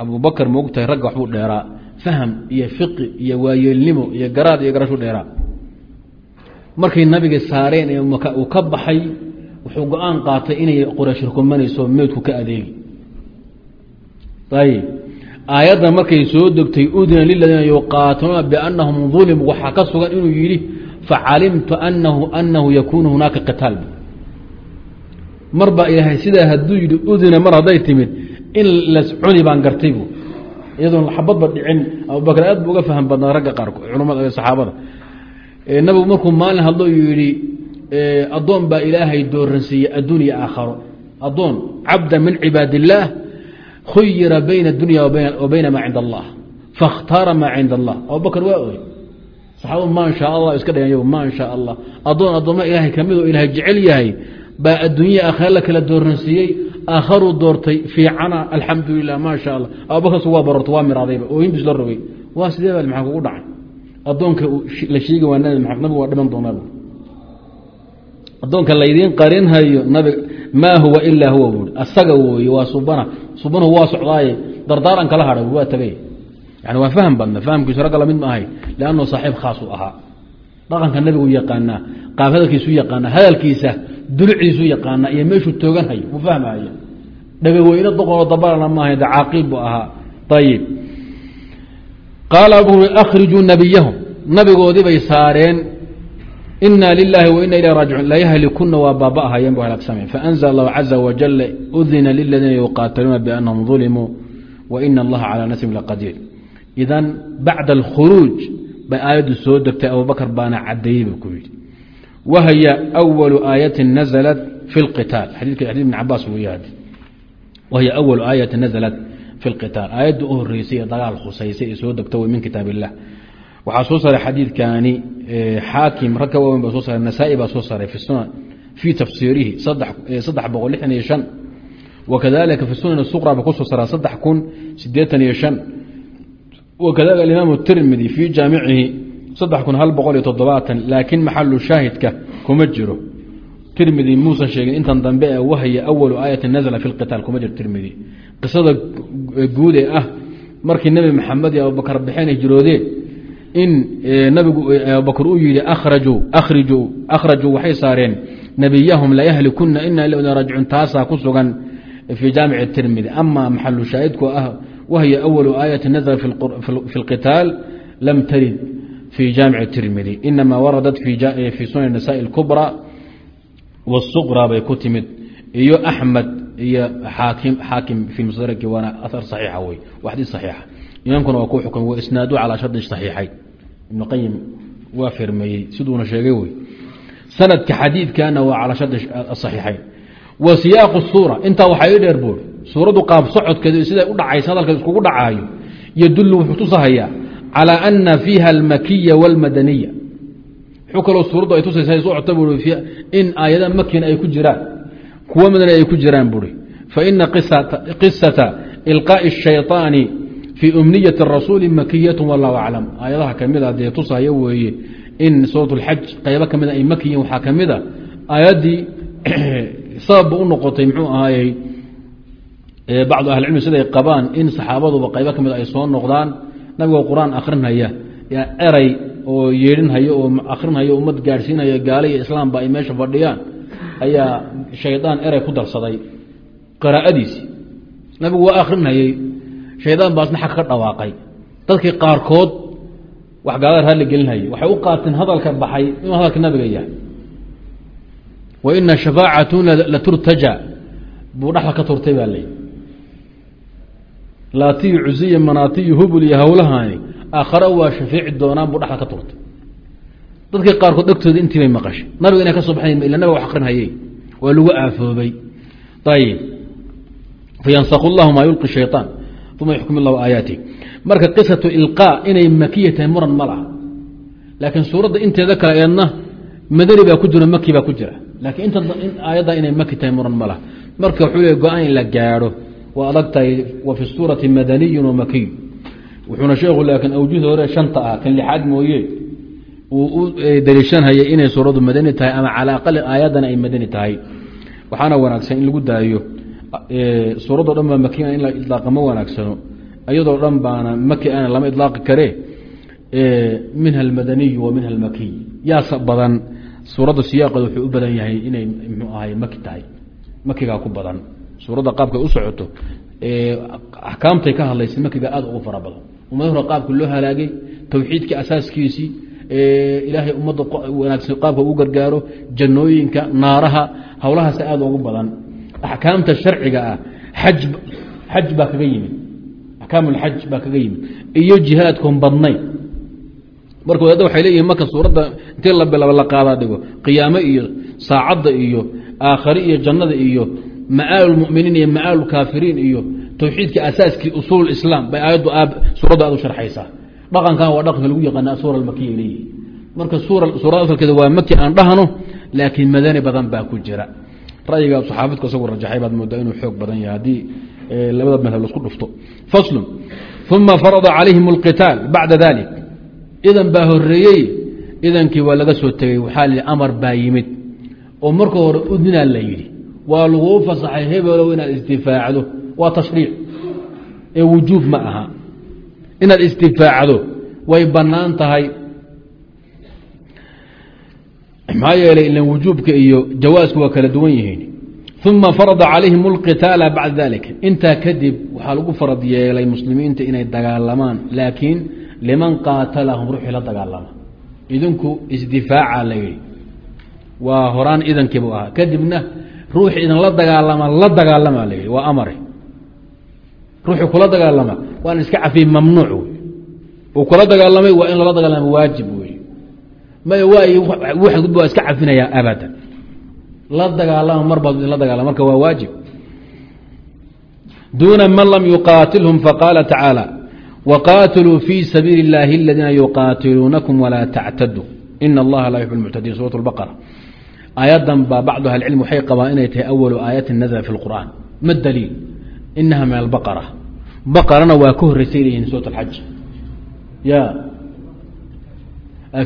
abu bakr maogtahay ragga waxbuu dheeraa. Faham iyo fiqi iyo waayeelnimo iyo garaad iyo garashu dheeraa. Markay nabiga saareen ee uu ka baxay wuxuu go'aan qaatay inay qoraysh rukumanayso meydku ka adeegi. Ayib aayadda markay soo degtay udina liladiina yuqaatiluuna biannahum ulimuu waxaa ka sugan inuu yidhi facalimtu anahu anahu yakuunu hunaaka qitaal mar baa ilaahay sidaa hadduu yidhi udina mar hadday timid in las cuni baan gartay bu iyadoon xabadba dhicin abubakr aad bu uga faham badnaa ragga qaarkood culmada saxaabada. Nabigu markuu maalin hadlo yidhi addoon baa ilaahay dooransiiyey adduun iyo aakharo. Addoon cabda min cibaad illaah khuyira bayna adunya wa bayna maa cinda allah fakhtaara maa cinda allah abubakr waa oy saxaabadu maa shaa allah iska dhayan yg maa shaa allah. Addoon addoomma ilaahay ka mid oo ilaahay jecel yahay baa adduunya aakhare la kala dooransiiyey aakharuu doortay fiicana alxamdu lilah maa sha allah abubakar waa barorta waa miraadayba oohinbis la rogay. Waa sidee ba maxaa kugu dhacay? Addoonka la sheegi waa nabi maxamed nabigu waa dhiman doonaa addoonka laydiin qarinhayo nabi maa huwa ilaa huwa buui asaga wooye waa subana subanuhu waa socdaaye dardaaran kala hadha waa tagay. Yani waa faham badna fahamkiisu ragga la mid ma ahay lannu saaxiib khaas u ahaa. Dhaqanka nabigu yaqaanaa qaab yaqaanaa hadalkiisa dulucdiisu yaqaanaa iyo meeshuu tooganhayo wuu fahmaya dhagaweyne doqonoo dabalana maaha de caaqiil buu ahaa. Ayib qaala abu akhrijuu nabiyahum. Nabigoodii bay saareen ina lilaahi wa ina ilah raajicuun. Layahlikuna waa baaba'ahayeen bu halaagsameen faanzla allahu caza wajala udina liladiina yuqaatiluuna biannahum dulimuu wa ina allaha calaa nasrim laqadiir. Idan bacda alkhuruuj bay aayaddu soo degtay abubakr baana cadeeyey buu ku yidhi wahya awalu aayatin naزlat fi اlqitaal xadika xadii ibn cabaas weyad wahiya awalu aayati naزlat fi اlqitaal aayadda u horeysay ee dagaal khusaysay ee soo degta wey min kitaab illah waxaa soo saray xadiidkani xaakim rag ka waaweyn baa soo saray nasaa-i baa soo saray fi sunan fii tafsiirihi saddex boqol lixdan iyo shan wakadalika fi sunan suqra ba kusoo saraa saddex kun sideetan iyo shan wakadalika alimaam tirmidi fii jaamicihi saddex kun hal boqol iyo toddobaatan laakiin maxalu shaahidka kuma jiro. Tirmidi muusan sheegin intan dambe ee wahya awalu aayati nazla fi lqitaal kuma jiro tirmidi qisada guud ee ah markii nebi maxamed iyo abubakar baxeen hijroodeen in nabigu abubakr uu arijuu akhrajuu waxay saareen nebiyahum layahlikuna ina ila raajicuun taasaa ku sugan fii jaamici tirmidi ama maxalu shaahidku ah wahya awalu aayati nazla fi اlqitaal lam tarid fi jaamici tirmidi inama waradat fi sunan nasaai اlkubra wاsuqra bay ku timid iyo axmed iyo xaakim fii musdarki waana ahar saxiixa wey waa xadiis saxiixa imaamkuna waa ku xukmay wa isnaadu calaa shardi saxiixayn ibnu qayim waa firmeeyey siduuna sheegay wey sanadka xadiidkana waa calaa shardi saxiixayn wa siyaaqu suura intaa waxaa ii dheer buuri suuraddu qaab socodkeedu siday u dhacaysa hadalka iskugu dhacaayo yadullu wuxuu tusahayaa calى ana fiiha almakiya wاlmadaniya wuxuu kaloo suuraddu ay tusaysa socota bui in aayada makina ay ku jiraan kuwa madani ay ku jiraan buri faina qisata ilqaaءi الshayطaani fii umniyati الrasuuli makiyat wallahu aclam aayadaha kamida dee tusaya weeye in suuraة اlxaj qaybo kamida ay makiyin waxaa kamida aayaddii sababba u noqotay mxuu ahaayey bacdu ahlicilmi siday qabaan in saxaabaduba qaybo ka mid ay soo noqdaan nabigoo qur'aan akrinhaya eray oo yeedhinhaya oo akrinhaya ummad gaadhsiinaya gaale iyo islaamba ay meesha fadhiyaan ayaa shaydaan eray ku darsaday qiraa'adiisii nabigu waa akrinhayey shaydaan baasna xag ka dhawaaqay. Dadkii qaarkood wax gaalada raalli gelinhaya waxay u qaateen hadalka baxay inuu hadalka nabiga yahay. Wa ina shafaacatuna laturtaja buu dhaxda ka turtay baa ley laatiyi cusiya manaatiyi hubul iyo howlahaani aakhare waa shafeeci doonaan buu dhexda ka turtay. Dadkii qaarkood dhegtooda intii bay maqashay. Nabiga inay ka soo baxayn ila nabiga wax akrinhayey waa lagu aafoobay. Ayib fayansakhu llahu maa yulqi shayطaan uma yuxkum illahu aayaatih marka qisatu ilqaa inay makiya tahay muran ma laha. Laakiin suuradda inteeda kale eedna madani baa ku jiro maki baa ku jira. Laakiin inta inay maki tahay muran ma laha. Marka wuxuu le go'aan in la gaadho waa adag tahay wa fi suurati madaniyun wa makiy wuxuuna sheekhu laakiin awjuhda hore shanta ah kan lixaad mooye uu u daliishanhaya inay suuraddu madani tahay ama cala aqali aayaddana ay madani tahay. Waxaana wanaagsan in lagu daayo suuraddo dhan baa makiya in la idlaaqa ma wanaagsano. Iyadoo dhan baana maki ana lama idlaaqi karee minha almadaniyu wa minha almakiy yaasa badan suuradda siyaaqeeda wuxuu suuradda qaabkay u socoto axkaamtay ka hadlaysay makiga aad ugu fara badan. Ummad hore qaabka loo halaagay towxiidkii asaaskiisii ilaahay ummadda wanaagsan qaabka ugu gargaaro jannooyinka naaraha howlahaas aad ugu badan. Axkaamta sharciga ah xaj xaj baa kaga yimid. Axkaam baa kaga yimid. Iyo jihaadkoon badnayn. Marka wadaadda waxay leeyihiin marka suuradda intii la qaadaa dhigo qiyaame iyo saacadda iyo aakhare iyo jannada iyo macaal muminiin iyo macaal kaafiriin iyo towxiidka asaaskii usuul islaam bay aayaddu suuraddu aad u sharxaysaa. Dhaqankan waa dhaqanka lagu yaqaana suura makiya leeyihi marka suurada asalkeeda waa maki aan dhahno laakiin madani badan baa ku jira. Ra'yiga saxaafidku isagu rajaxay baad moodaa inuu xoog badan yahay haddii labada madhab lasku dhufto. Faslun uma farada calayhim اlqitaal bacda dalik idan baa horeeyey idankii waa laga soo tegey waxaa li amar baa yimid. Oo marka hore udinaa la yidhi waa laguu fasaxay hebelow inaad istifaacdo waa tashriic. Ee wujuub ma aha. Inaad istifaacdo way bannaan tahay. Maxaa yeelay ilan wujuubka iyo jawaasku waa kala duwan yihiin. Uma farada calayhim اlqitaala bacda dalik intaa kadib waxaa lagu farad yeelay muslimiinta inay dagaalamaan laakiin liman qaatalahum ruuxii la dagaalama. Idinku isdifaaca la yidhi. Waa horaan idankiibu ahaa. Kadibna ruuxi idinla dagaalama la dagaalama la yidhi waa amare ruuxii kula dagaalama waan iska cafiy mamnuuc wey uu kula dagaalamay waa in lala dagaalama waajib wey may waxgudba waa iska cafinayaa abadan. La dagaalama mar baad idinla dagaalama marka waa waajib. Duuna man lam yuqaatilhum faqaala tacaala wqaatiluu fii sabiili اllaahi aladiina yuqaatiluunakum walaa tactaduu. Ina allaha laa yuxib lmuctadiin suurat lbaqara aayadan baa bacdu ahli cilm waxay qabaan inay tahay awalu aayatin nazla fi lqur'aan ma daliil? Inaha min albaqara. Baqarana waa ka horeysay leyihin suurat alxaj ya.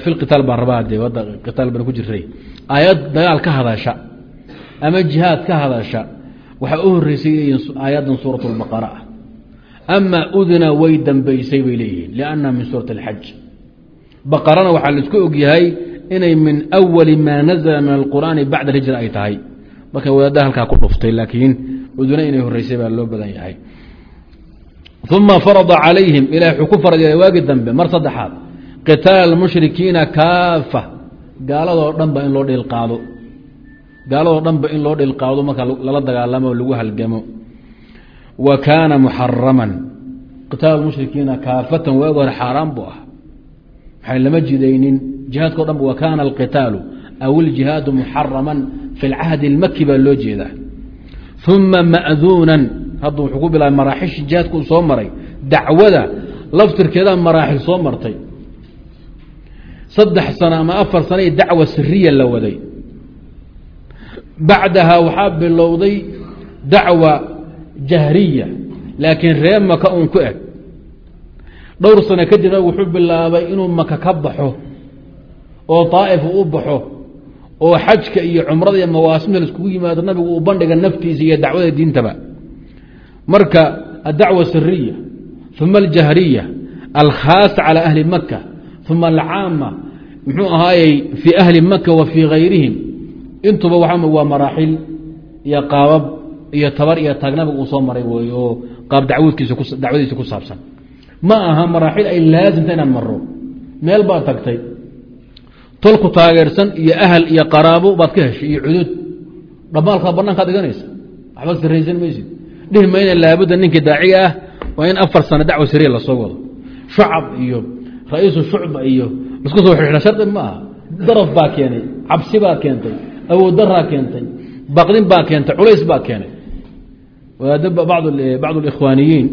Fi lqitaal baan rabaa dee wadda qitaal baan ku jiray aayad dagaal ka hadasha ama jihaad ka hadasha waxaa u horeysay leyihin aayadan suurat lbaqara ah ama udna way dambaysay bay leeyihiin lannaha min suurati اlxaj baqarana waxaa la isku ogyahay inay min awali maa nazla min alqur'aani bacda hijra ay tahay. Marka wadaada halkaa ku dhuftay laakiin uduna inay horeysay baa loo badan yahay. Uma farada calayhim ilah wuxuu ku farad waagi dambe mar saddexaad qitaal mushrikiina kaafa gaaladoo dhanba in loo dhilqaado. Gaaladoo dhanba in loo dhilqaado marka lala dagaalamo o lagu halgamo. Wa kaana muxaraman qitaal mushrikiina kaafatan waagi hore xaaraan buu ah lama jidaynin jihaadko dhan wa kaana alqitaalu aw iljihaadu muxaraman fi lcahdi اlmaki baa loo jeedaa. Uma ma'duunan hadda wuxuu ku bilaabay maraaxishi jihaadku uu soo maray dacwada laftirkeedaa maraaxil soo martay. Saddex sano ama afar sano i dacwa siriya la waday. Bacdaha waxaa bilowday dacwa jahriya laakiin ree maka uun ku eg dhowr sano kadibna wuxuu bilaabay inuu maka ka baxo oo daa'if u baxo oo xajka iyo cumrada iyo mawaasimta laiskugu yimaado nabigu uu bandhiga naftiisa iyo dacwada diintaba. Marka addacwa asiriya uma aljahriya alkhaasa calى ahli maka uma alcaama muxuu ahaayey fii ahli maka wa fii gayrihim intuba waa maraaxil iyo qaabab iyo tabar iyo taagnabiga uu soo maray wey oo qaab dacwadiisa ku saabsan ma aha maraaxil ay laasimta inaan maro meel baad tagtay. Tolku taageersan iyo ahal iyo qaraabo baad ka heshay iyo cudud dhamaalkaa banaankaad dhiganaysa. Waxba saraysan maysid dhihi mayna laabudda ninkii daaciga ah waa in afar sano dacwa sariya la soo wado. Shucab iyo ra'iisu shucba iyo isku soo xidha shardi ma aha. Daraf baa keenay cabsi baa keentay awooddaraa keentay baqdin baa keentay culays baa keenay. Bacd اlikhwaaniyiin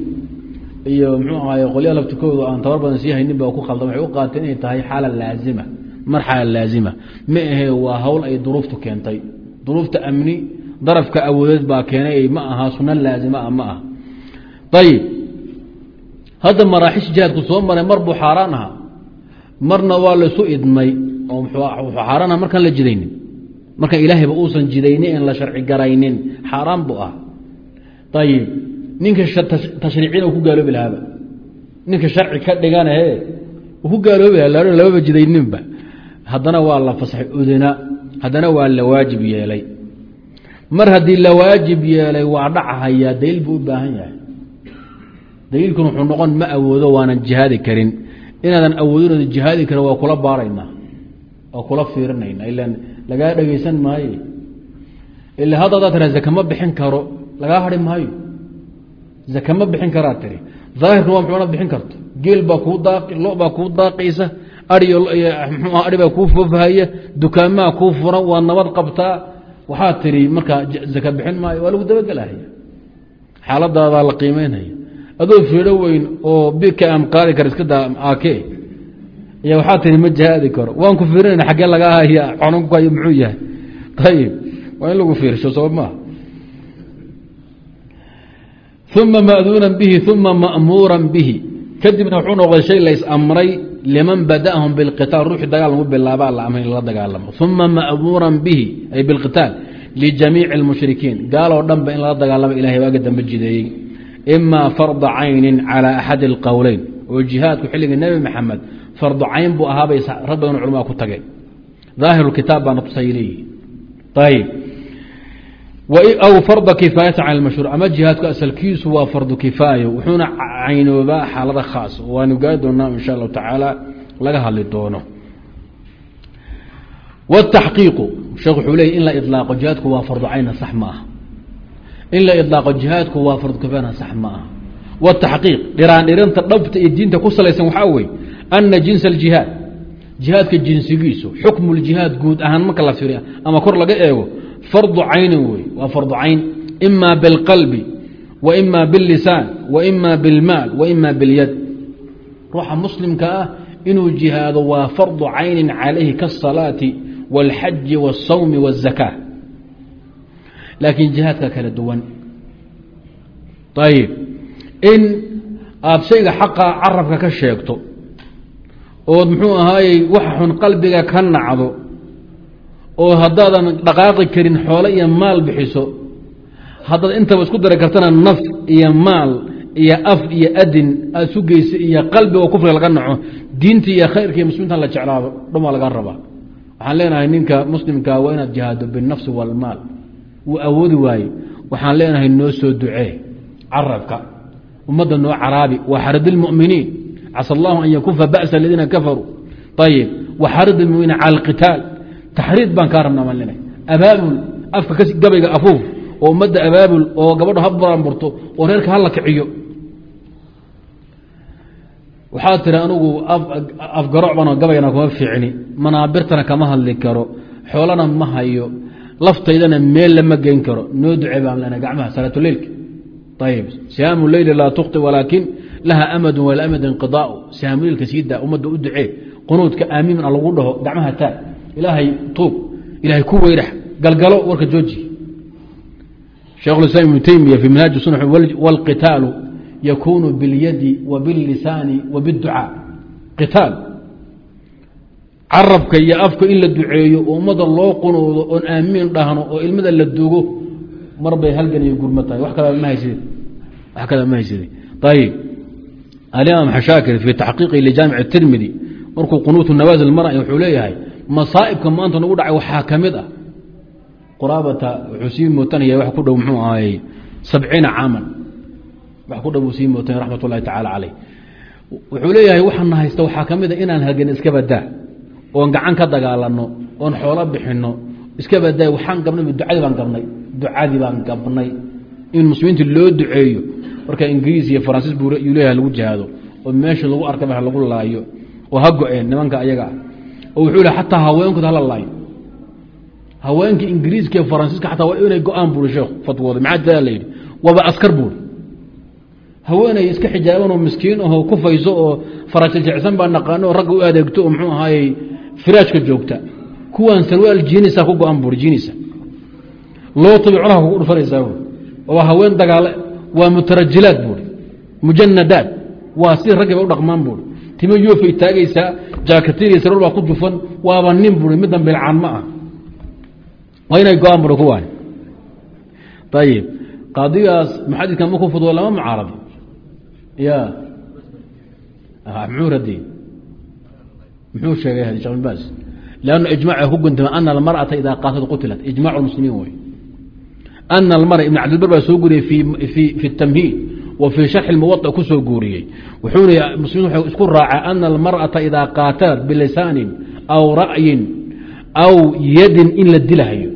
iyo mxuu ahaay qolyaha laftikoodu aan tabar badan sii haynin ba ku khaldan waxay u qaateen inay tahay xaala laazima marxala laazima. Ma ahee waa hawl ay duruuftu keentay. Duruufta amni darafka awoodeed baa keenay ma aha suno laazima ah ma aha. Ayib hadda maraaxish jihaadku soo maray mar buu xaaraan ahaa. Marna waa laisu idmay oo wuxuu xaaraan aha markaan la jidaynin. Markaan ilaahayba uusan jidaynin en la sharci garaynin. Xaaraan buu ah ayib ninka tashriicina ku gaaloobi lahaaba ninka sharci ka dhiganahe ku gaaloobi laha lababa jidayninba haddana waa la fasaxay udina haddana waa la waajib yeelay. Mar haddii la waajib yeelay waa dhachayaa daliil buu u baahan yahay. Daliilkun wuxuu noqon ma awoodo waanan jihaadi karin. Inaadan awoodinooda jihaadi karin waa kula baaraynaa waa kula fiirinayna ilan lagaa dhegeysan maayo. Ila hadda adaad tira zaka ma bixin karo lagaa hari maayo zaka ma bixin karaa tiri. Daahirka waa muxuuna bixin karto. Geel baa kuu daaqi lo baa kuu daaqaysa ari baa kuu foofahaya dukaamaa kuu furan waa nabad qabtaa. Waxaa tiri markaa zaka bixin maayo waa lagu dabagelahaya xaaladaadaa la qiimeynaya. Adoo fiidho weyn oo bika am qaadi kara iska daa ake ya waxaa tiri ma jihaadi karo. Waan ku fiirinayna xaggee lagaa haya conanku hayo muxuu yahay. Ayib waa in lagu fiirsho soo maa uma maduuna bihi uma ma'muura bihi kadibna wuxuu noqday shay lays amray liman bada'ahum bilqitaal ruuxii dagaal lagu bilaabaa la amray in la dagaalamo uma ma'muuran bihi ay bilqitaal lijamiici اlmushrikiin gaaloo dhan ba in lala dagaalamo ilahay waaga dambe jideeyey ima farda caynin calى axadi اlqowleyn oo jihaadku xilligii nebi maxamed fardu cayn buu ahaabay rag badan culmaa ku tageen daahir kitaab baana tusay leeyihi ayb aw farda kifaayata can lmashhuur ama jihaadku asalkiisu waa fardu kifaayo wuxuuna caynoobaa xaalada khaas. Waanu gaari doonaa insha allahu tacaala laga hadli doono. Wtaxqiiqu sheekh wuxuu leey in la ilaaqo jihaadku waa fardu cayna sax ma aha. In la ilaaqo jihaadku waa fardu kifaayana sax ma aha. Wataxqiiq dhiraan dhabta iyo diinta ku salaysan waxaa weye ana jinsa aljihaad jihaadka jinsigiisu xukmu ljihaad guud ahaan marka la firiya ama kor laga eego fardu caynin wey waa fardu cayn ima bilqalbi wa ima billisaan wa ima bilmaal wa ima bilyad ruuxa muslimka ah inuu jihaado waa fardu caynin calayhi kaasalaati wاlxaji wاsawmi wالzakaa laakiin jihaadka kala duwan ayib in aada shayga xaqa carabka ka sheegto ood muxuu ahaayey waxa xun qalbiga ka nacdo oo haddaadan dhaqaaqi karin xoole iyo maal bixiso haddaad intaba isku dari kartana naf iyo maal iyo af iyo adin aada isu geysa iyo qalbiga kufriga laga naco diinta iyo khayrka iyo muslimiinta la jeclaado dhan waa laga rabaa waxaan leenahay ninka muslimkaa waa inaad jihaado binafsi walmaal wuu awoodi waaye. Waxaan leenahay noo soo ducee carabka. Ummadda noo caraabi waxarid اlmuminiin casa allahu an yakufa ba'sa aladiina kafaruu ayib waxarid اlmuminiin cala alqitaal taxriid baan kaa rabnaa maan leenahay abaabul afka ka gabayga afuuf oo ummadda abaabul oo gabadho ha baranburto oo reerka hala kiciyo waxaa tiri anugu afgarooc baan gabaygana kuma fiicni manaabirtana kama hadli karo xoolana ma hayo laftaydana meel lama geyn karo noo ducee baan leenahay gacmaha salaatuleilka ayib sihaamu leyli laa tukti walaakin laha amadu walamad inqidaau sihaamuleilka sii daa ummadda u ducee qunuudka aamiin lagu dhaho gacmaha taag ilaahay tuug ilaahay ku weyrax galgalo warka jooji shekhulislaam ibnu teymiya fi minhaaj sun wاlqitaalu yakunu biاlyadi wa biاllisaani wa biاdducaa qitaal carabka iyo afka in la duceeyo oo ummadda loo qunuudo oon aamiin dhahno oo ilmada la dugo mar bay halgan iyo gurmo tahay wax kale ma haysid wax kale ma haysida ayib alimaam xashaakir fii taxqiiqi lijaamic اtirmidi markuu qunuutu nawaasil mara wuxuu leeyahay masaa'ibka maanta nagu dhacay waxaa ka mid ah. Quraabata wuxuu sii mootanaya wax ku dhow muxuu ahaayey sabciina caaman. Wax ku dhow uu sii mootanaya raxmat ullahi tacaala caleyh wuxuu leeyahay waxaana haysta waxaa ka mid a inaan hagen iska badaa oon gacan ka dagaalano oon xoolo bixino iska badaa waxaan gabnay ducadii baan gabnay ducadii baan gabnay. In muslimiinta loo duceeyo marka ingiriis iyo faransiis buu leeyahay lagu jihaado oo meesha lagu arka lagu laayo oo ha go-een nimanka ayaga. ah oo wuxuu le xataa haweenkood hala laayo haweenka ingiriiska iyo faransiiska xataa waa inay go'aan buuri sheekh fatwooda. Maxaa taa la yidhi? Waaba askar buuri haweenay iska xijaaban oo miskiin ahoo kufayso oo farajajecsan baa naqaano oo ragga u adeegto oo muxuu ahaayey firaajka joogta. Kuwaan sarwaal jiinisa ku go-an buuri jiinisa loo tabi colaha kugu dhufanaysaa buuri waa haween dagaale waa mutarajilaad buuri mujanadaad waa si raggiiba u dhaqmaan buuri timo yoofay taagaysaa jaakatiir iyo sarwal baa ku jufan waaba nin buuri middan bilcaan ma ah waa inay go'aan buuri kuwaan ayib qaadigaas muxadidkan maku fudwo lama mucaarado. Ya. Muxuu radiy muxuu sheegay shekh bin baas lannu ijmac ku guntama ana almarأata ida qaatad qutilat. Ijmac muslimiin wey ana almara ibn cabdilbar baa soo guriyey fi اtamhiid wa fii sharxi muwaطc ku soo guuriyey. Wuxuuna muslimiin waxay isku raacay ana almarأata idaa qaatalat bilisaanin aw ra'yin aw yadin in la dilahayo.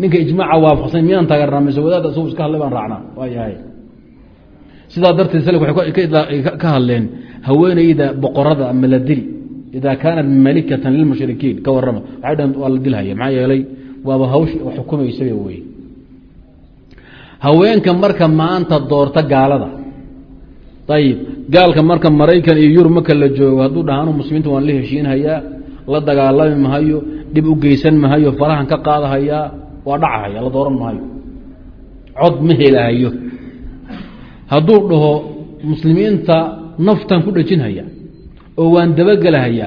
Ninka ijmaaca waafaqsan miyaan taageernaa mise wadaad isagu iska hadlay baan raacnaa. Waa yahay. Sidaa darteed salk waxay ka hadleen haweeneyda boqorada ama la dili. Idaa kaanat malikatan lilmushrikiin ka warama waxay dhaheen waa la dilhaya maxaa yeelay waaba hawsh xukumaysaba wey haweenka marka maanta doorta gaalada. Ayib gaalka marka maraykan iyo yurub marka la joogo hadduu dhahaanu muslimiinta waan la heshiinhayaa la dagaalami mahayo dhib u geysan mahayo farahan ka qaadahayaa waa dhacahaya la dooran maayo cod ma helahayo hadduu dhaho muslimiinta naftan ku dhejinhaya oo waan dabagelahaya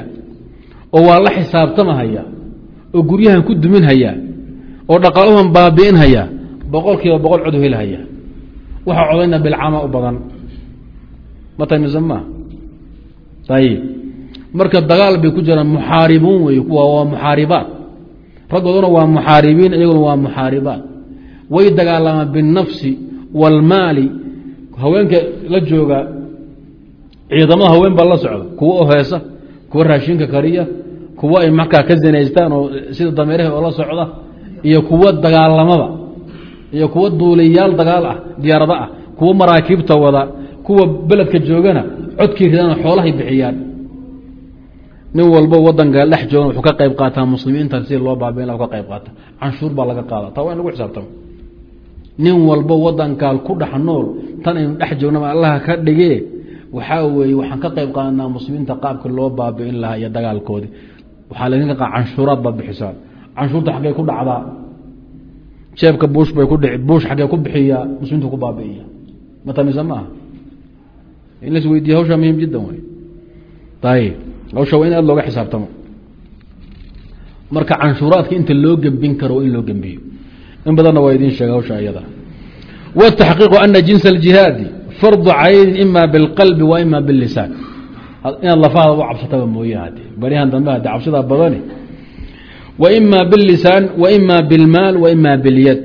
oo waan la xisaabtamahaya oo guryahan ku duminhaya oo dhaqaaluhan baabi'inhaya boqol kiiba boqol cod helhaya waxaa codayna bilcama u badan matmise maa ayib marka dagaal bay ku jiraan muxaaribuun wey kuwa waa muxaaribaat raggooduna waa muxaaribiin iyaguna waa muxaaribaat way dagaalamaan biالnafsi wاlmaali haweenka la jooga ciidamada haween baa la socda kuwa oo heesa kuwa raashinka kariya kuwa ay markaa ka zinaystaan oo sida dameeraha oo la socda iyo kuwa dagaalamada iyo kuwa duuliyaal dagaal ah diyaarado ah kuwa maraakiibta wada kuwa beledka joogana codkii ridaan xoolahay bixiyaan. Nin walbo wadanka dhex joogan wuxuu ka qayb qaataa muslimiinta si loo baabiin ka qayb qaata canshuur baa laga qaada. Taa waa in lagu xisaabtamo nin walbo wadankaal ku dhex nool tan aynu dhex joognaba allaha ka dhigee? Waxaa weeye waxaan ka qayb qaadanaa muslimiinta qaabka loo baabi'in lahaa iyo dagaalkoodii. Waxaa laydinka qa canshuuraad baad bixisaa. Canshuurta xaggee ku dhacdaa jeebka buush bay ku dhici buush xaggee ku bixiyaa muslimiinta ku baabi'iya. Matamise ma aha in las weydiiya hawshaa muhiim jiddan wey ayib hawsha waa in aad looga xisaabtamo. Marka canshuuraadka inta loo gembin karo in loo gembiyo. In badanna waa idin sheega hawsha iyada. Wataxqiiqu ana jinsa aljihaadi fardu caynin ima bilqalbi wa ima billisaan. Inaad lafaada u cabsataba mooye hade baryahan dambe hade cabsidaa badani wa ima bilmaal wa ima bilyad.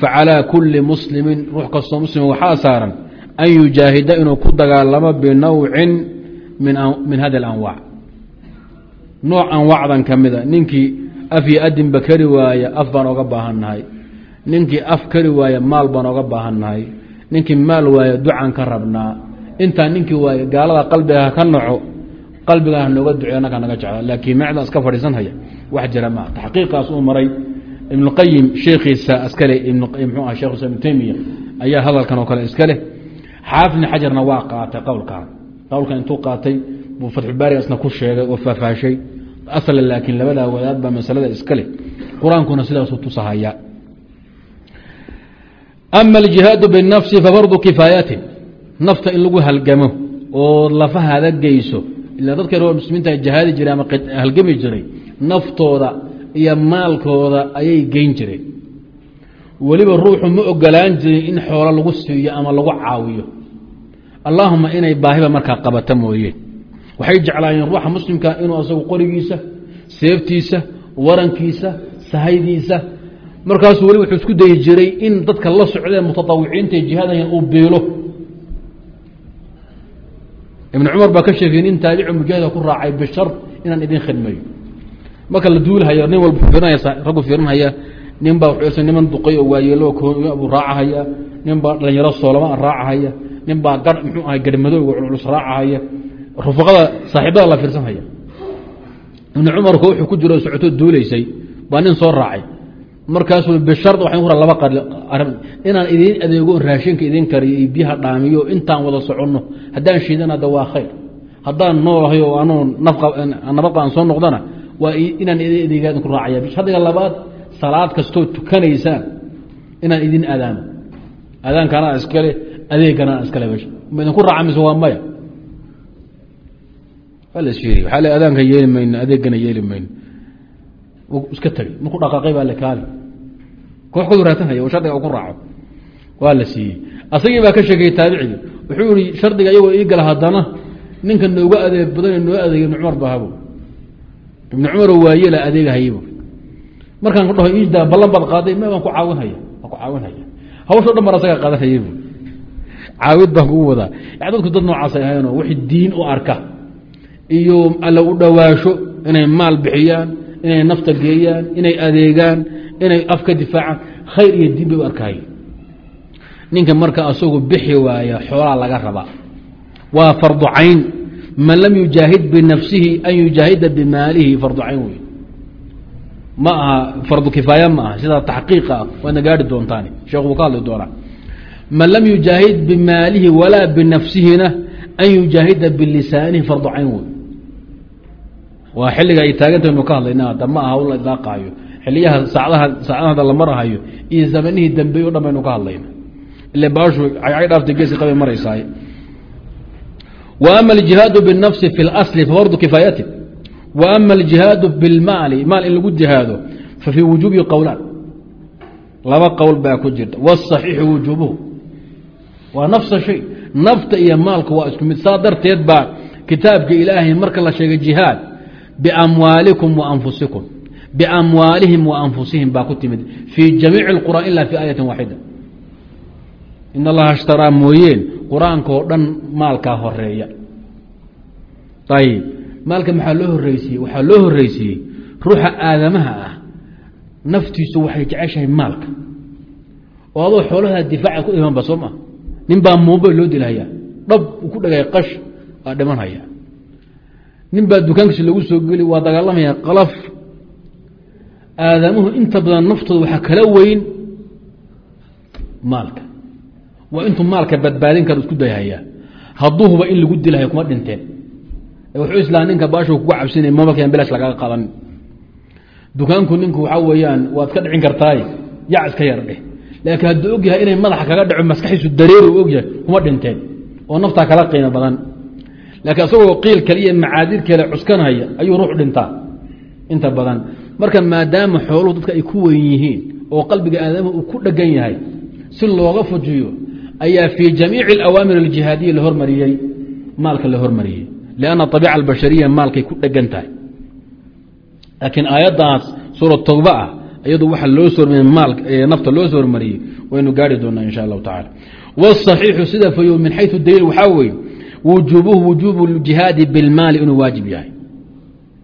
Facalaa kuli muslimin ruux kastoo muslima waxaa saaran an yujaahida inuu ku dagaalamo binawcin min hadi alanwaac nooc anwaacdan ka mida ninkii af iyo adinba kari waaya af baan oga baahannahay. Ninkii af kari waaya maal baan oga baahannahay. Ninkii maal waaya ducaan ka rabnaa. Intaa ninkii waaya gaalada qalbiga ka naco qalbigaa nooga ducey annagaa naga jecla laakiin macda iska fadhiisanhaya wax jira maa taxqiiqaas uu maray. Ibnuqayim sheekhiisa iskale mxuu ah shekh islam ibnu teymiya ayaa hadalkan oo kale iska leh. Xaafidni xajarna waa qaatay qowlkan. Qowlkan intuu qaatay buu fatxubaari ku sheegay oo faahfaashay asla laakiin labadaa wadaad baa masalada iska leh. Qur'aankuna sidaasuu tusahaya. Ama aljihaadu binafsi fafardu kifaayatin nafta in lagu halgamo oo lafahaada geyso ila dadka muslimiinta jihaadi jiray ama halgami jiray naftooda iyo maalkooda ayay geyn jireen. Weliba ruuxu ma ogolaan jirin in xoolo lagu siiyo ama lagu caawiyo. Allaahuma inay baahiba markaa qabata mooye. Waxay jeclaayeen ruuxa muslimka inuu asagu qorigiisa seeftiisa warankiisa sahaydiisa. Markaasuu weli wuxuu isku dayi jiray in dadka la socdee mutatawiciinta jihaadayan uu biilo. Ibn cumar baa ka sheekay nin taabici mujaahida ku raacay bishar inaan idin khidmayo marka la duulhaya nin walba raggu fiirinhaya nin baa niman duqay oo waayeelo buu raacahaya nin baa dhalinyaro soolama raacahaya nin baa gar muxuu ahay garmadowga culculus raacahaya rufaqada saaxiibada la fiirsanhaya ibn cumarku wuxuu ku jiro socoto duulaysay baa nin soo raacay. Markaasuu bishar waxay ku laba inaan idiin adeego raashinka idin kariyo iyo biyaha dhaamiyo intaan wada soconno haddaan shiidana da waa khayr. Haddaan noolahay oo anuu nabadqa aan soo noqdana waa inaan idin adeega idinku raacaya shardiga labaad salaad kastoo tukanaysaan inaan idin adaamo adaankaanaa iskale adeeganaa iskale meesha ma raaca mise waa maya. Waa la adaanka yeeli mayno adeegana yeeli mayno iska tagay. Marku dhaqaaqay baa le kaali. Koox kadu raadsanhaya oo shardiga ku raaco. Waa la siiyey. Asagii baa ka sheekayey taabicigii wuxuu yihi shardiga iyagoo ii gala haddana ninka nooga adeeg badan noo adeegay ibn cumar bahabo ibn cumaroo waayela adeegahaybu markaan ku dhaho idaa ballan baad qaaday ma baan ku caawinhaya waan ku caawinhaya hawsho dhan baan asagaa qaadanhaya bu caawid baan kugu wadaa. Dadku dad noocaasay ahaynoo wixii diin u arka iyo alla u dhowaasho inay maal bixiyaan inay nafta geeyaan inay adeegaan inay af ka difaacaan khayr iyo diin bay u arkahay ninka marka asagu bixi waaya xoolaa laga rabaa. Waa fardu cayn man lam yujaahid binafsihi an yujaahida bimaalihi fardu cayn wey ma aha fardu kifaaya ma aha sidaa taxqiiqa ah waadna gaari doontaan sheekh wuu ka hadli doonaa. Man lam yujaahid bimaalihi walaa binafsihina an yujaahida bilisaanihi fardu cayn wey waa xilliga ay taagantaynu ka hadlayna hadda ma aha la daaqaayo. Xiliyaha saacadaha hadda la marahayo iyo zamanihii dambeey o dhan baynu ka hadlayna. Ile baashu cagcag dhaaftay geesi qabay maraysaay wa ama aljihaadu biاnafsi fi اlasli fafardu kifaayati wa ama aljihaadu bilmaali maal in lagu jihaado fa fii wujuubihi qowlaan laba qowl baa ku jirta wاsaxiixu wujuubuhu waa nafsa shay nafta iyo maalka waa isku mid saa darteed baa kitaabka ilaahay marka la sheegay jihaad bamwaalikum waanfusikum biamwaalihim waanfusihim baa ku timid fii jamiici اqur'an ila fi aayati waaxida in allaha ashtaraa mooyeen qur'aanka oo dhan maalkaa horreeya ayib maalka maxaa loo horeysiiyey waxaa loo horeysiiyey ruuxa aadamaha ah. Naftiisu waxay jeceshahay maalka. Oo adoo xoolaha difaaca ku imanba soo maa nin baa muumba loo dilhayaa dhab uu ku dhagay qash aa dhimanhaya nin baa dukaankiisa lagu soo geli waa dagaalamaya qalaf. Aadamuhu inta badan naftooda waxaa kala weyn maalka waa intuu maalka badbaadin karo isku dayhayaa hadduuba in lagu dilhayo kuma dhinteen. Wuxuu islaa ninka baashu kuga cabsinay mobalkan bilash lagaga qadan dukaanku ninku waxaa weeyaan waad ka dhicin kartaay. Yac iska yar dheh. Laakiin hadduu ogyahay inay madaxa kaga dhaco maskaxiisu dareeru ogyahay kuma dhinteen. Oo naftaa kala qiimo badan. Laakiin asagoo qiil kale iyo macaadir kale cuskanhaya ayuu ruux dhintaa. Inta badan. Marka maadaama xooluhu dadka ay ku weyn yihiin oo qalbiga aadamaha uu ku dhegan yahay si looga fujiyo ayaa fii jamiici alawaamir aljihaadiya la hormariyey maalka la hormariyey lianna abiica albashariya maalkay ku dhegan tahay laakiin aayaddaas suura towba ah iyadu waxa loo soo hormariyey maal nafta loo soo hormariyey waynu gaari doonaa insha allahu tacala wاصaxiixu sida fayo min xayu daliil waxaa weeye wujuubuhu wujuubu اljihaadi bilmaali inuu waajib yahay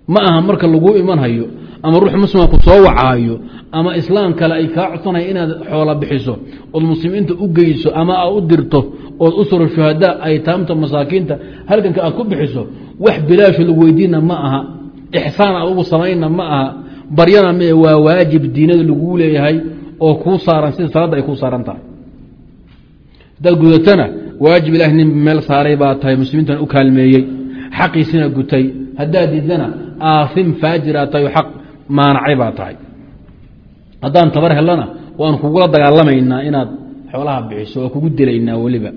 ma aha marka laguu imanhayo ama ruux muslima ku soo wacaayo ama islaam kale ay kaa codsanaya inaad xoola bixiso ood muslimiinta u geyso ama aad u dirto ood usuro shuhadaa aytaamta masaakiinta halganka aad ku bixiso wax bilaasho lagu weydiina ma aha ixsaan aad ugu samaynna ma aha baryana mee waa waajib diinada laguu leeyahay oo kuu saaran sida salaadda ay kuu saaran tahay. Hadaad gudatana waajib ilahi nin meel saaray baa tahay muslimiintan u kaalmeeyey xaqiisina gutay. Haddaad diidana aaim faajira tahay aq maanacay baa tahay haddaan tabar helana waan kugula dagaalamaynaa inaad xoolaha bixiso oo kugu dilaynaa weliba.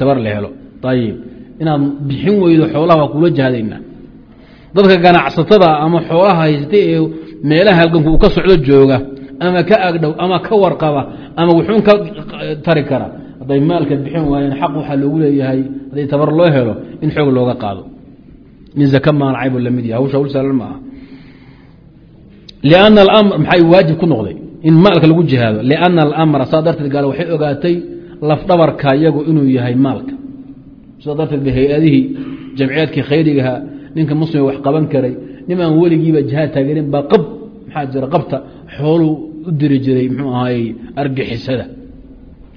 Tabar la helo. Ayib inaad bixin weydo xoolaha waa kugula jahadaynaa dadka ganacsatada ama xoolaha haystay ee meelaha halganku uu ka socdo jooga ama ka agdhow ama ka warqaba ama wuxuun ka tari kara hadday maalka bixin waayeen xaq waxaa loogu leeyahay hadday tabar loo helo in xoog looga qaado. Nin zaka maalacay buu la mid yahay. Hawsha hawl saalan ma aha lianna alamr maxay waajib ku noqday in maalka lagu jihaado lianna alamra saa darteed gaale waxay ogaatay lafdhabarka iyagu inuu yahay maalka sidaa darteed ba hay'adihii jamciyaadkii khayrigaha ninka muslima wax qaban karay nimaan weligiiba jihaad taageerin baa qab maxaa jira qabta xooluu u diri jiray muxuu ahaay argixisada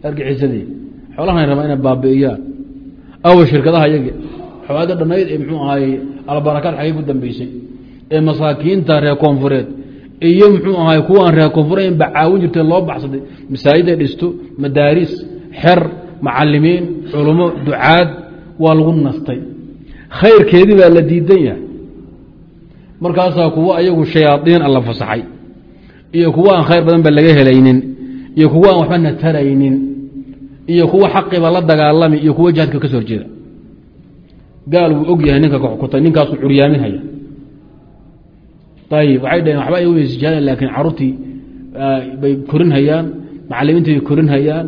argixisadii xoolahan rabaa inay baabi'iyaan awa shirkadaha iyagi xooaga dhanayd ee muxuu ahaay albarakaad xagay ku dambeysay ee masaakiinta reer koonfureed iyo muxuu ahaay kuwaan reer koonfureed ba caawin jirtay loo baxsaday. Masaajiday dhisto madaaris xer macalimiin culummo ducaad waa lagu nastay khayrkeedii baa la diidan yahay. Markaasaa kuwo ayagu shayaadiin alla fasaxay. Iyo kuwo aan khayr badan ba laga helaynin. Iyo kuwo aan waxba na taraynin. Iyo kuwo xaqiba la dagaalami iyo kuwo jihadka ka soo horjeeda. Gaal wuu og yahay ninka kutay ninkaasuu curyaaminhaya ayib waxay dhaheen waxba ayagu isjihaadan laakiin caruurtii bay korinhayaan macalimiintii bay korinhayaan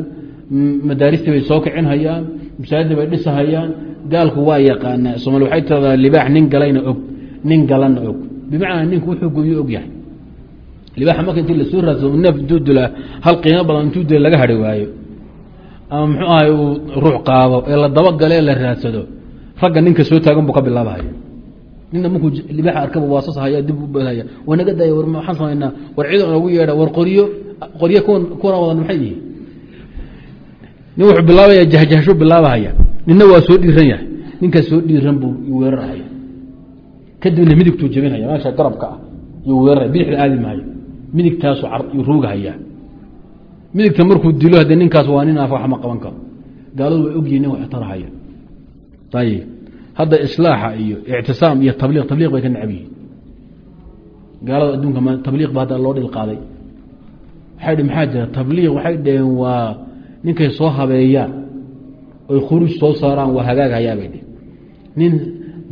madaaristii bay soo kicinhayaan masaajidii bay dhisahayaan gaalku waa yaqaanaa. Somaali waxay tiradaa libaax nin galayna og nin galanna og. Bimacnaa ninku wuxuu gobiyo og yahay. Libaaxa marka intii la soo raadsado neef intuu dila hal qiimo badan intuu dila laga hari waayo. Ama muxuu ahay uu ruux qaado ee la dabagale la raadsado. Ragga ninka soo taagan buu ka bilaabahaya nina markuu libaaxa arkaba waasashaya dib u waa naga daaya war maxaan samaynaa war ciidan noogu yeedha war qoryo qoryo kuwan wadan maxay yihiin? Nin wuxuu bilaabaya jahjahshuu bilaabahaya. Nina waa soo dhiiran yahay ninkaa soo dhiiran buu weerarhaya kadibna midigtuu jebinhaya meesha garabka ah yuu weeraraya bidixda aadi maayo. Midigtaasu ruugahaya midigta markuu dilo haddee ninkaas waa nin af wax ma qaban karo. Gaaladu way ogyihiin nin wax tarahaya. Ayib hadda islaaxa iyo ictisaam iyo tabliiq tabliiq bay ka necab yihiin. Gaalada adduunka tabliiq ba hadda loo dhil qaaday. Waxay dhi maxaa jira? Tabliiq waxay dhaheen waa ninkay soo habeeyaan oy khuruuj soo saaraan waa hagaaghayaa bay dheh nin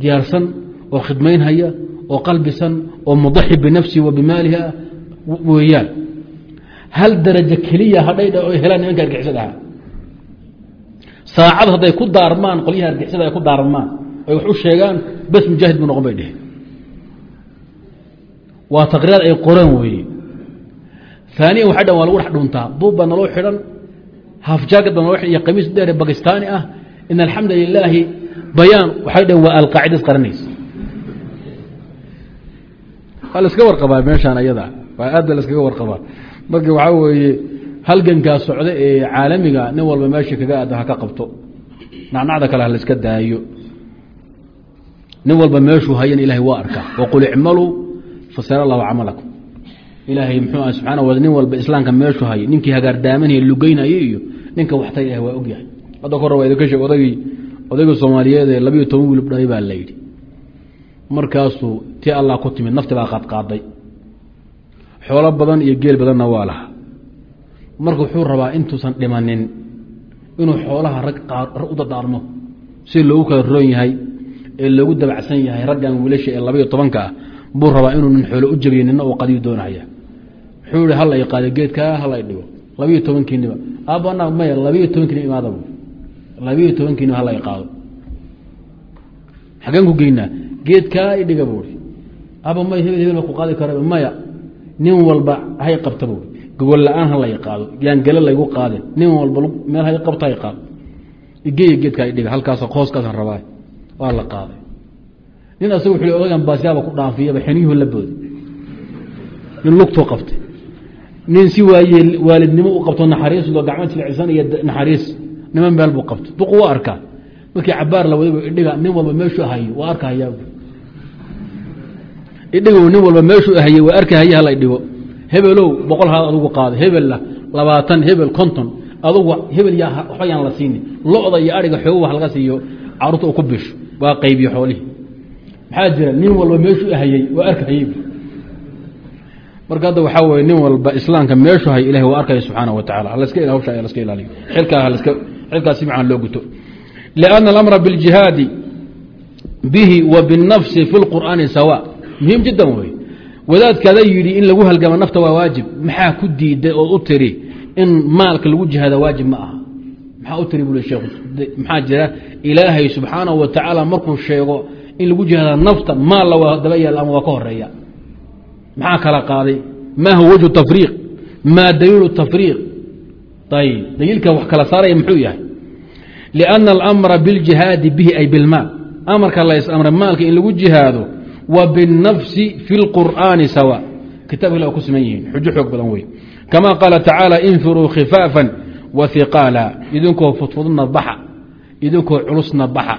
diyaarsan oo khidmaynhaya oo qalbisan oo mudaxi binafsihi wa bimaaliha weeyaan. Hal darajo keliya hadhay dha oy helaan nimanka argixisada aha saacad hadday ku daarmaan qolyaha argixisada ku daarmaan ay wax u sheegaan bes mujaahid buu noqon bay dheheen waa taqriiraad ay qoreen weeye. Aaniyan waxay dhan waa lagu dhex dhuntaa buub baa naloo xidhan hafjaagad baa naloo xidhan iyo qamiis dheere bakistaani ah. In alxamda lilaahi bayaan waxay dhaheen waa alqaacida isqaranaysa waa laska warqabaa meeshaan ayada. Aad ba laskaga warqabaa. Marka waxaa weeye halgankaa socda ee caalamiga nin walba meeshii kaga aada ha ka qabto. Nacnacda kale ha laiska daayo nin walba meeshuu hayan ilahay waa arkaa. Waqul icmaluu fasara allahu camalakum ilaahay muxuu ah wa nin walba islaamka meeshuu hayay ninkii hagaardaamanaya lugeynaya iyo ninka waxtar ilahay waa ogyahay hadda ka waa idinka sheeg odagii odaygii soomaaliyeed ee labiyo toban wiilb dhalay baa la yidhi. Markaasuu ti allah ku timid nafti baa qaadqaaday xoolo badan iyo geel badanna waa lahaa. Marka wuxuu rabaa intuusan dhimanin inuu xoolaha rag u dadaarmo si loogu kala roon yahay ee loogu dabacsan yahay raggan wiilasha ee labaiyo tobanka ah buu rabaa inuu nin xoolo u jabiyo nina uu qadiyu doonaya. Wuxuu ihi hala qaado geedkaa hala dhigo. Labiiyo tobankiiniba aabana maya labiiyo tobankiiniba imaada bu labiiyo tobankiiniba hala qaado. Xageen ku geynaa geedkaa idhiga buui aba may hebel hebel ba ku qaadi kara maya nin walba hay qabta buui gogol la'aan hala qaado yaangale laygu qaade nin walba meel hay qabta hay qaado. Igeeya geedkaa idhiga halkaas hooskaasaan rabaa waa la qaaday. Nin asagu wuxuu odagan baasyaaba ku dhaafiyaba xeniyuhu la booday nin lugtuu qabtay. Nin si waaye waalidnimo u qabto naxariisdo gacmo jilicsan iyo naxariis niman meel buu qabto duqu waa arkaa. Markii cabaar la wadayb idhiga nin walba meeshuu hayo waa arkahaya idhigo nin walba meeshuu haye waa arkahaya hala dhigo hebelow boqol haad adugu qaado hebella labaatan hebel konton. Adugu hebel yaa waxba yaan la siini lo-da iyo ariga xoogo wax laga siiyo carruurta u ku bisho waa qaybiye xoolihii maxaa jira? Nin walba meeshuu hayey waa arkahayey marka hadda waxaa weye nin walba islaamka meeshuu hay ilahi waa arkaya subxaana wa tacala halaska hawsha laska ilaaliyo xilkaa xilkaa si fiican loo guto. Lianna alamra biljihaadi bihi wa binnafsi fi lqur'aani sawa. Muhiim jiddan wey wadaadkaada yidhi in lagu halgama nafta waa waajib. Maxaa ku diiday oo u tiri in maalka lagu jihaada waajib ma aha maxaa u tiri bui sheekhu maxaa jira? Ilaahay subxaanahu wa markuu sheego in lagu jihaada nafta maalla waa daba yaal ama waa ka horreeya maxaa kala qaaday? Ma huwa wajhu tafriiq maa daliilu tafriiq. Ayb daliilka wax kala saaraya muxuu yahay lianna alamra biljihaadi bihi ay bilmaal. Amarka la is-amray maalka in lagu jihaado wa binnafsi fi lqur'aani sawa. Kitabka ku siman yihiin xujo xoog badan wey kama qaala tacaala infiruu khifaafan wa hiqaala idinkoo fudfudna baxa idinkoo culusna baxa.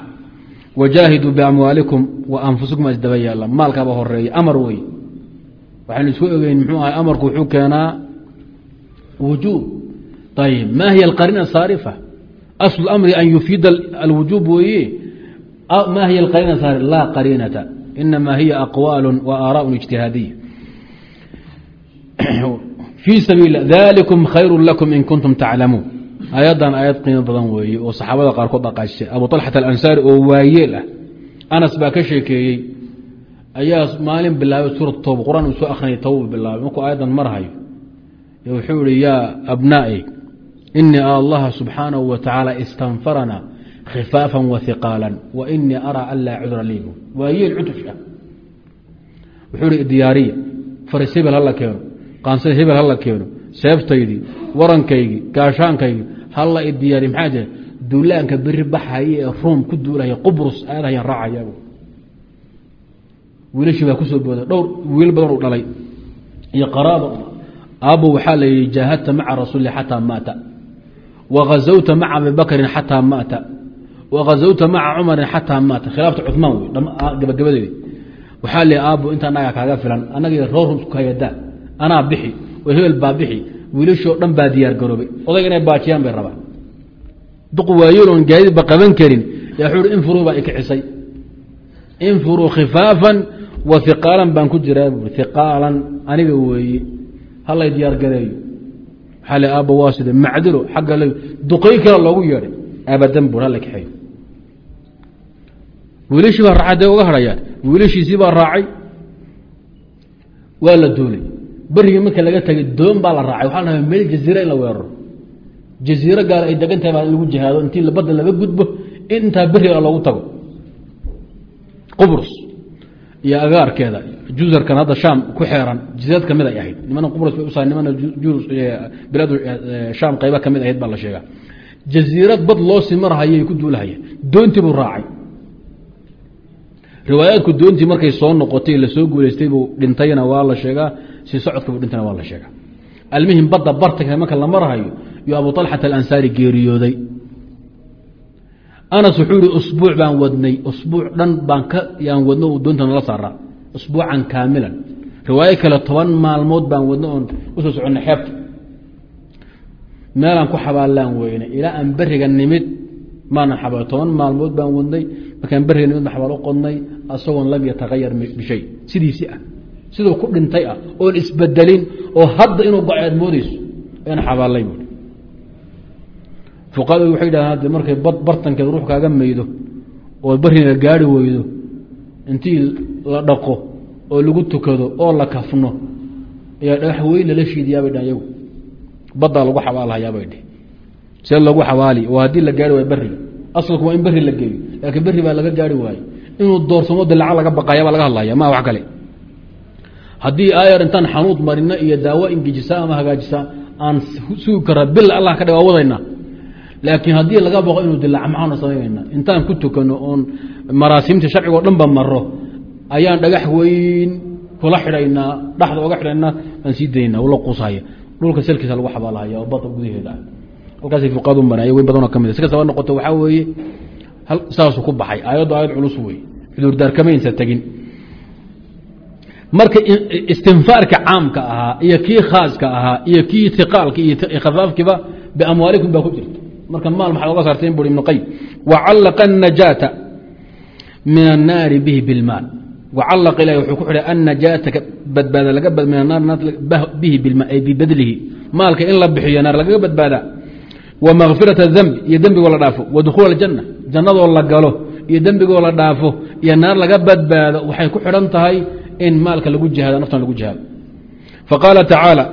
Wajaahiduu biamwaalikum wa anfusikum isdaba yaalla maalkaaba horreeya amar wey waxaynu isku ogeyn muxuu ahay amarku wuxuu keenaa wujuub. Ayb ma hiy alqariina saarifa? Aslu amri an yufiida alwujuub weeye? Ma hiy alqariina saari laa qariinata inama hiya aqwaal wa aaraء ijtihaadiya fii sabiil dalikum khayru lakum in kuntum taclamuun ayadan ayad qiimo badan weeye oo saxaabada qaarkood dhaqaajisay abu طalxat alansaari oo waayeel ah anas baa ka sheekeeyey ayaa maalin bilaabay suurat toob qur'aan uu soo akrinaya tawb bilaabay markuu ayadan marhayo wuxuu ihi yaa abnaa'i inii allaha subxaanahu wa tacaala istanfarana khifaafan wa hiqaala wa inii araa an laa cudra liibu waa yeel cutush ah wuxuu ihi diyaariya faris hebel hala keeno qaansada hebel hala keeno seeftaydii warankaygii gaashaankaygii halla i diyaariya maxaa jira? Duulaanka beri baxaya ee ruum ku duulaya qubrus aadahayaan raacaya. Wiilashii baa ku soo booday dhowr wiil badan u dhalay. Iyo qaraaba aabbo waxaa la yihi jaahadta maca rasuuli xataa maata. Wagazawta maca abibakrin xataa maata. Wagazawta maca cumarin xataa maata. Khilaafta cumaan wey gabagabadeedi. Waxaa li aabbo inta anaga kaaga filan anagii roor hayadaa anaa bixi hebel baa bixi wiilashoo dhan baa diyaar garoobay. Odayga inay baajiyaan bay rabaan. Duq waayeeloon gaadidba qaban karin. Yaa infuruu baa ikicisay infuruu khifaafan wa hiqaalan baan ku jiraa. Buui hiqaalan aniga weeye halay diyaar gareeyo. Waxaa le aabba waa sida macdilo xagga l duqay kale loogu yeedhay abadan bur hala kaxeeyo wiilashii baa raacay dee uga hadhayaan. Wiilashiisii baa raacay. Waa la duulay berigii marka laga tegay doon baa la raacay. Waxaa la meel jaziira in la weeraro. Jaziiro gaal ay degan tahay baa lagu jihaado intii badda laga gudbo in intaa beriga loogu tago. Qubrus iyo agaarkeeda juzarkan hadda shaam ku xeeran jasiirad ka mid ay ahayd. Nimana qubrus bay usa nimana bilaad shaam qayba ka mid ahayd baa la sheegaa. Jasiirad bad loo simarhayay ku duulahayeen doontii buu raacay. Riwaayaadku doontii markay soo noqotay la soo guulaystay buu dhintayna waa la sheegaa si socodka buu dhintayna waa la sheegaa. Almihim badda bartanka marka la marhayo yo abu طalxat alansaari geeriyooday. Anas wuxuu yihi usbuuc baan wadnay usbuuc dhan baan ka yaan wadno doonta nala saaraa usbuucan kaamilan. Riwaayo kale toban maalmood baan wadno oon u soo soconnay xeebta. Meelaan ku xabaallaan weyne ilaa aan beriga nimid maanan xabaal toban maalmood baan wadnay. Markaan beriga nimid baan xabaal u qodnay asagoon lam yatahayar bishay sidiisii ah siduu ku dhintay ah oon isbedelin oo hadda inuu go aad moodeyso ayaan xabaallay buui fuqaadu waxay yidhahdeen hadde markay bartankeed ruux kaaga maydo oo barina gaari weydo intii la dhaqo oo lagu tukado oo la kafno ayaa dhagax weyn lala shiidiyaabay dhan yagu. Baddaa lagu xabaalhayaabay dheh see lagu xabaali oo haddii la gaari waayo beriga asalku waa in beri la geeyo laakiin berri baa laga gaari waayo. Inuu doorsamo de lacag laga baqaya baa laga hadlaya maa wax kale haddii aayar intaan xanuud marino iyo daawo ingejisa ama hagaajisa aan sugi karaa bil allah ka dha waa wadayna laakiin haddii laga baqo inuu dilaac samaynayna intaan ku tukano oon maraasiimta sharcigo dhan ba maro ayaan dhagax weyn kula xidhaynaa dhaxda oga xidhaynaa aan sii daynaa la quushaya dhulka salkiisa lagu xabaalahaya oo badda gudaheeda ah halkaasay fuqaadu maraya weyn badanoo ka mid si kastaba noqoto waxaa weeye saasuu ku baxay. Aayaddu aayad culus wey cudurdaar kamaynsa tegin marka istinfaarka caamka ahaa iyo kii khaaska ahaa iyo kii iqaalka iyo khafaafkiiba biamwaalikum baa ku jirta. Marka maal maxaad oga saarteen bui ibnu qayim wacallaqa anajaata min annaari bihi bilmaal. Wacalaqa ilahi wuxuu ku xidhay annajaata badbaada laga min anaar bihi bilmaal ay bibadlihi maalka in la bixiyo naar lagaga badbaada wa makfirata dembi iyo dembigoo la dhaafo. Wa dukhuula aljanna jannadoo la galo iyo dembigoo la dhaafo iyo naar laga badbaado waxay ku xidhan tahay in maalka lagu jihaado naftan lagu jihaado faqaala tacaala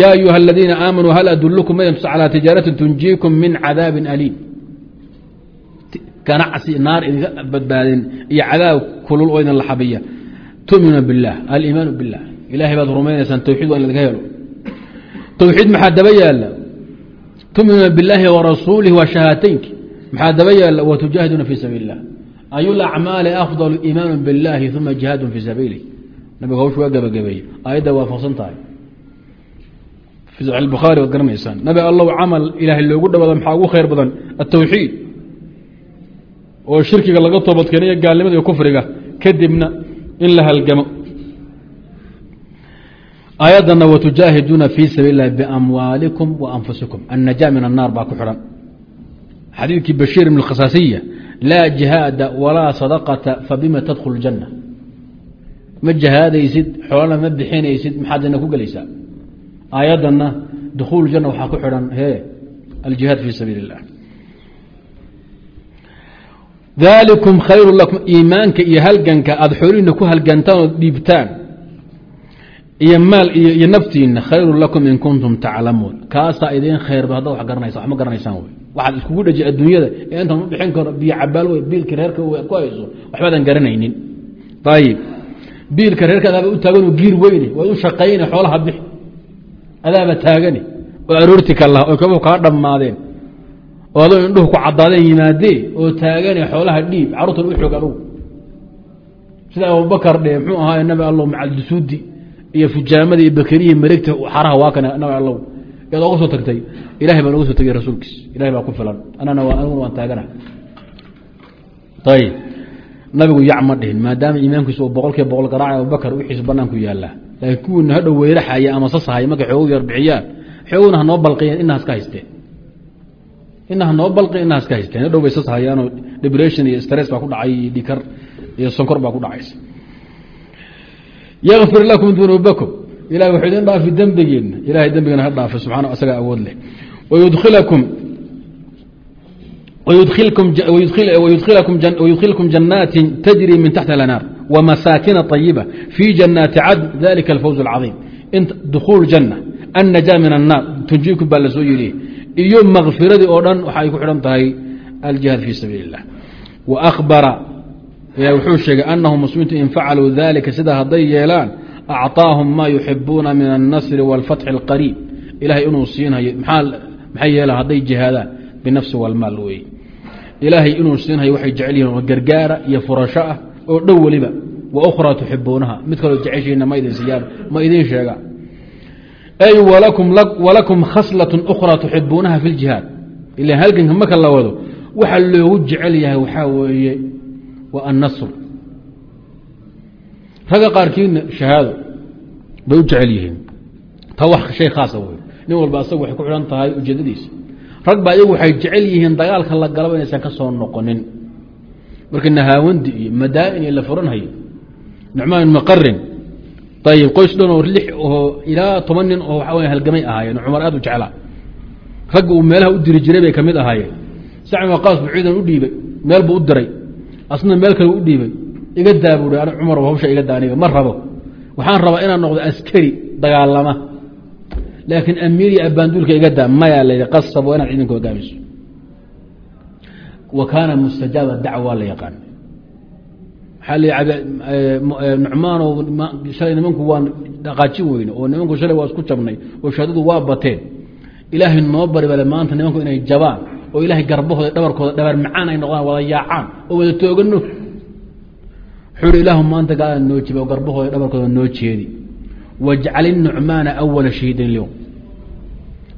yaa ayuha aladiina aamanuu hal adulkum maydntus calaa tijaaratin tunjiikum min cadaabin aliim ganacsi naar idinka badbaadin iyo cadaab kulul oo idin la xabiya tuminuuna biاllah aliimaanu biاllah ilahay baad rumaynaysaan towxiid waa in ladinka helo towxiid maxaa daba yaala tuminuuna biاllaahi warasuulihi waa shahaataynki maxaa daba yaala watujaahiduuna fii sabiil اllah ayu lacmaali afضal iimaanu biاllahi uma jihaadun fii sabiilih nabiga hawshu waa gebagabeeyey aayadda waafaqsan tahay. Fi saxi bukhaari waad garanaysaan. Nabi allow camal ilaahay loogu dhawaada maxaa ugu khayr badan? Atowxiid oo shirkiga laga toobadkeeniyo gaalnimada iyo kufriga. Kadibna in la halgamo. Aayadana watujaahiduuna fii sabiil اlahi biamwaalikum wa anfusikum. Annaja min annaar baa ku xidhan xadiidkii bashiir ibn khasaasiya laa jihaada walaa sadaqata fabima tadkhul janna ma jihaadaysid xoolana ma bixinaysid maxaad ku gelaysaa? Aayadana dukhuul janna waxaa ku xidhan he aljihaad fii sabiil اllah dalikum khayru lakum iimaanka iyo halganka aada xoolihiina ku halgantaan oo dhiibtaan iyo maal iyo naftiina khayru lakum in kuntum taclamuun kaasaa idiin khayrba haddaad wax garanaysa wax ma garanaysaan wey waxaad iskugu dhaji adduunyada ee intaan u karo biyo cabaal wey biilka reerka ku hayso waxbaadan garanaynin. Ayib biilka reerka adaaba u taaganoo giir weyne waad u shaqayne xoolaha bix adaaba taagani oo aroorti ka laha kabuhu kaa dhammaadeen. Oo adoo indhuhu ku cadaadeen yimaadee oo taagane xoolaha dhiib carruurtan u xoog adugu. Sida abubakar dhe mxuu ahaa nabi allow macaldusuudi iyo fujaamada iyo bakeriya maregta xaraha waa kan nabi allow yaad oga soo tagtay ilahay baan oga soo tagay rasuulkiis. Ilahay baa ku filan. Anana aniguna waan taagana. Ayib nabigu yac ma dhihin maadaama iimaankiisu uu boqol boqol garaaca abubakar wixiis banaanku yaallaa. Laakiin kuwiina hadhow weyraxaya ama sasahaya markay xoogu yar bixiyaan hanoo balqiyeen inaas ka haysteen inaha noo balqi inaas ka haysteen hadhow bay sashayaanoo depression iyo stress baa ku dhacay iyo dhikar iyo sonkor baa ku dhacaysa. Yakfir lakum dunuubakum. Ilahay wuxuu idin dhaafi dembigeena. Ilahay dembigeena ha dhaafa subxana isagaa awood leh. Wayudkilakum ويدkلكم جaناaت تجري من تحت الأناar ومasاaكiنa طيبة في جaناaتi cadن ذلika الفوز العظيم dخuل جنة النجا من الناar تنjiikum baa lasoo yidhi iyo مkفiradii oo dhan waxay ku xidhan tahay الجiهاad في saبيل اللaه وأخبرa wuxuu sheegay أنهم مسلimiintu in facalوu ذلika sidaa hadday yeelaan أعطاaهم ma يحiبوna min النصر والفتح القريب ilahay inuu siinhayo maxay yeela hadday jihaadaan بنفس والmaal wey ilaahay inuu siinhayo waxay jecel yihiin oo gargaara iyo furasho ah oo dhow weliba wa ukhraa tuxibuunaha mid kaloo jeceshiina ma idin siiyaan ma idiin sheegaan ay walakum khaslatun ukhraa tuxibuunaha fi ljihaad ila halganka marka la wado. Waxa loogu jecel yahay waxaa weeye waa annasr. Ragga qaarkiina shahaado bay u jecel yihiin. Ta wax shay khaasa wey nin walba asaga waxay ku xidhan tahay ujeedadiisa rag baa iyagu waxay jecel yihiin dagaalka la galaba inaysan ka soo noqonin. Marka nahaawandi iyo madaa'in iyo la furanhayo nucmaan ibn maqarin. Ayib qoys dhan oo lix oo ilaa toban nin oo waxa wey halgamay ahaayeen cumar aad u jeclaa. Ragga uu meelaha u diri jiray bay ka mid ahaayeen. Sacmi waqaas buu ciidan u dhiibay. Meel buu u diray. Asna meel kale u dhiibay. Iga daa buu hi cumar hawsha iga daa ma rabo. Waxaan rabaa inaan noqdo askari dagaalama laakiin amiir iyo abaanduulka iga daa mayaa la qasab waa inaad ciidanka hogaamiso. Wa kaana mustajaaba dacwa la yaqaan. Maxaa la nucmaanow shalay nimanku waan dhaqaajin weyne oo nimanku shalay waa isku jabnay oo shahaadadu waa bateen. Ilaahay noo bari bale maanta nimanku inay jabaan oo ilaahay garbahooda dhabarkooda dhabar macaan ay noqdaan wada yaacaan oo wada toogano wuxuu hi ilaahu maanta gaala noo jiba oo garbahooda dhabarkooda noo jeedi wajcali nucmaana awala shahiidin lyowm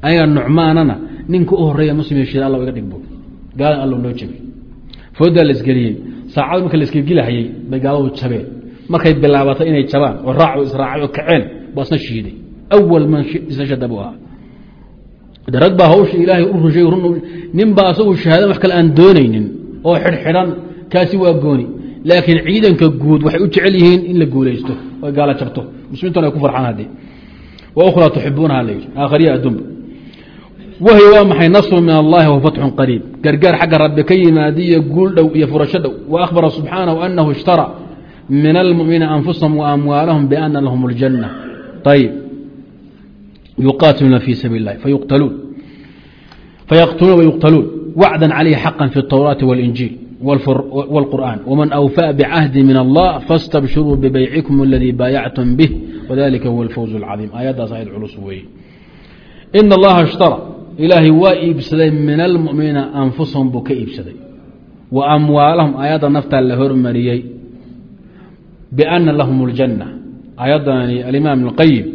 aniga nucmaanana ninka u horreeya muslim shid alla iga dhigbo gaalan alla noo jabay foodaa la isgeliyey. Saacada marka la iskagilahayey bay gaaladu jabeen. Markay bilaabatay inay jabaan oo raac israacay oo kaceen baa isna shiiday awal man istashada buu ahaa. Rag baa hawsha ilaahay u rushay nin baa asagu shahaada wax kale aan doonaynin oo xidhxidhan kaasi waa gooni laakiin ciidanka guud waxay u jecel yihiin in la guulaysto oy gaala jabto muslimiintuna ay ku farxaan haddee wa ukhraa tuxibuunaha la yidhi aakhariya adduunba wahy waa maxay nasru min allahi wa fatxun qariib gargaar xagga rabbi ka yimaadiyo guul dhow iyo furasho dhow wa akhbara subxaanahu anahu ishtara min almuminiina anfusahum waamwaalahum biana lahum اljanة ayb yuqaatiluuna fi sabiil اlahi fayuqtaluun fayaqtuluuna wayuqtaluun wacda calayhi xaqa fi اtowraati wاlinjiil wاlqur'an wman awfaء bcahdi min allah faاstabshiruu bbaycikum اladii baayactum bih wdalika huwa اlfawz اlcadiim aayaddaas ayad culus weeye ina allaha اshtara ilaahay waa iibsaday min almuminiina anfusahum buu ka iibsaday wa amwaalahum aayadda naftaa la hormariyey biana lahum اljanna aayaddani alimaam ibn اlqayim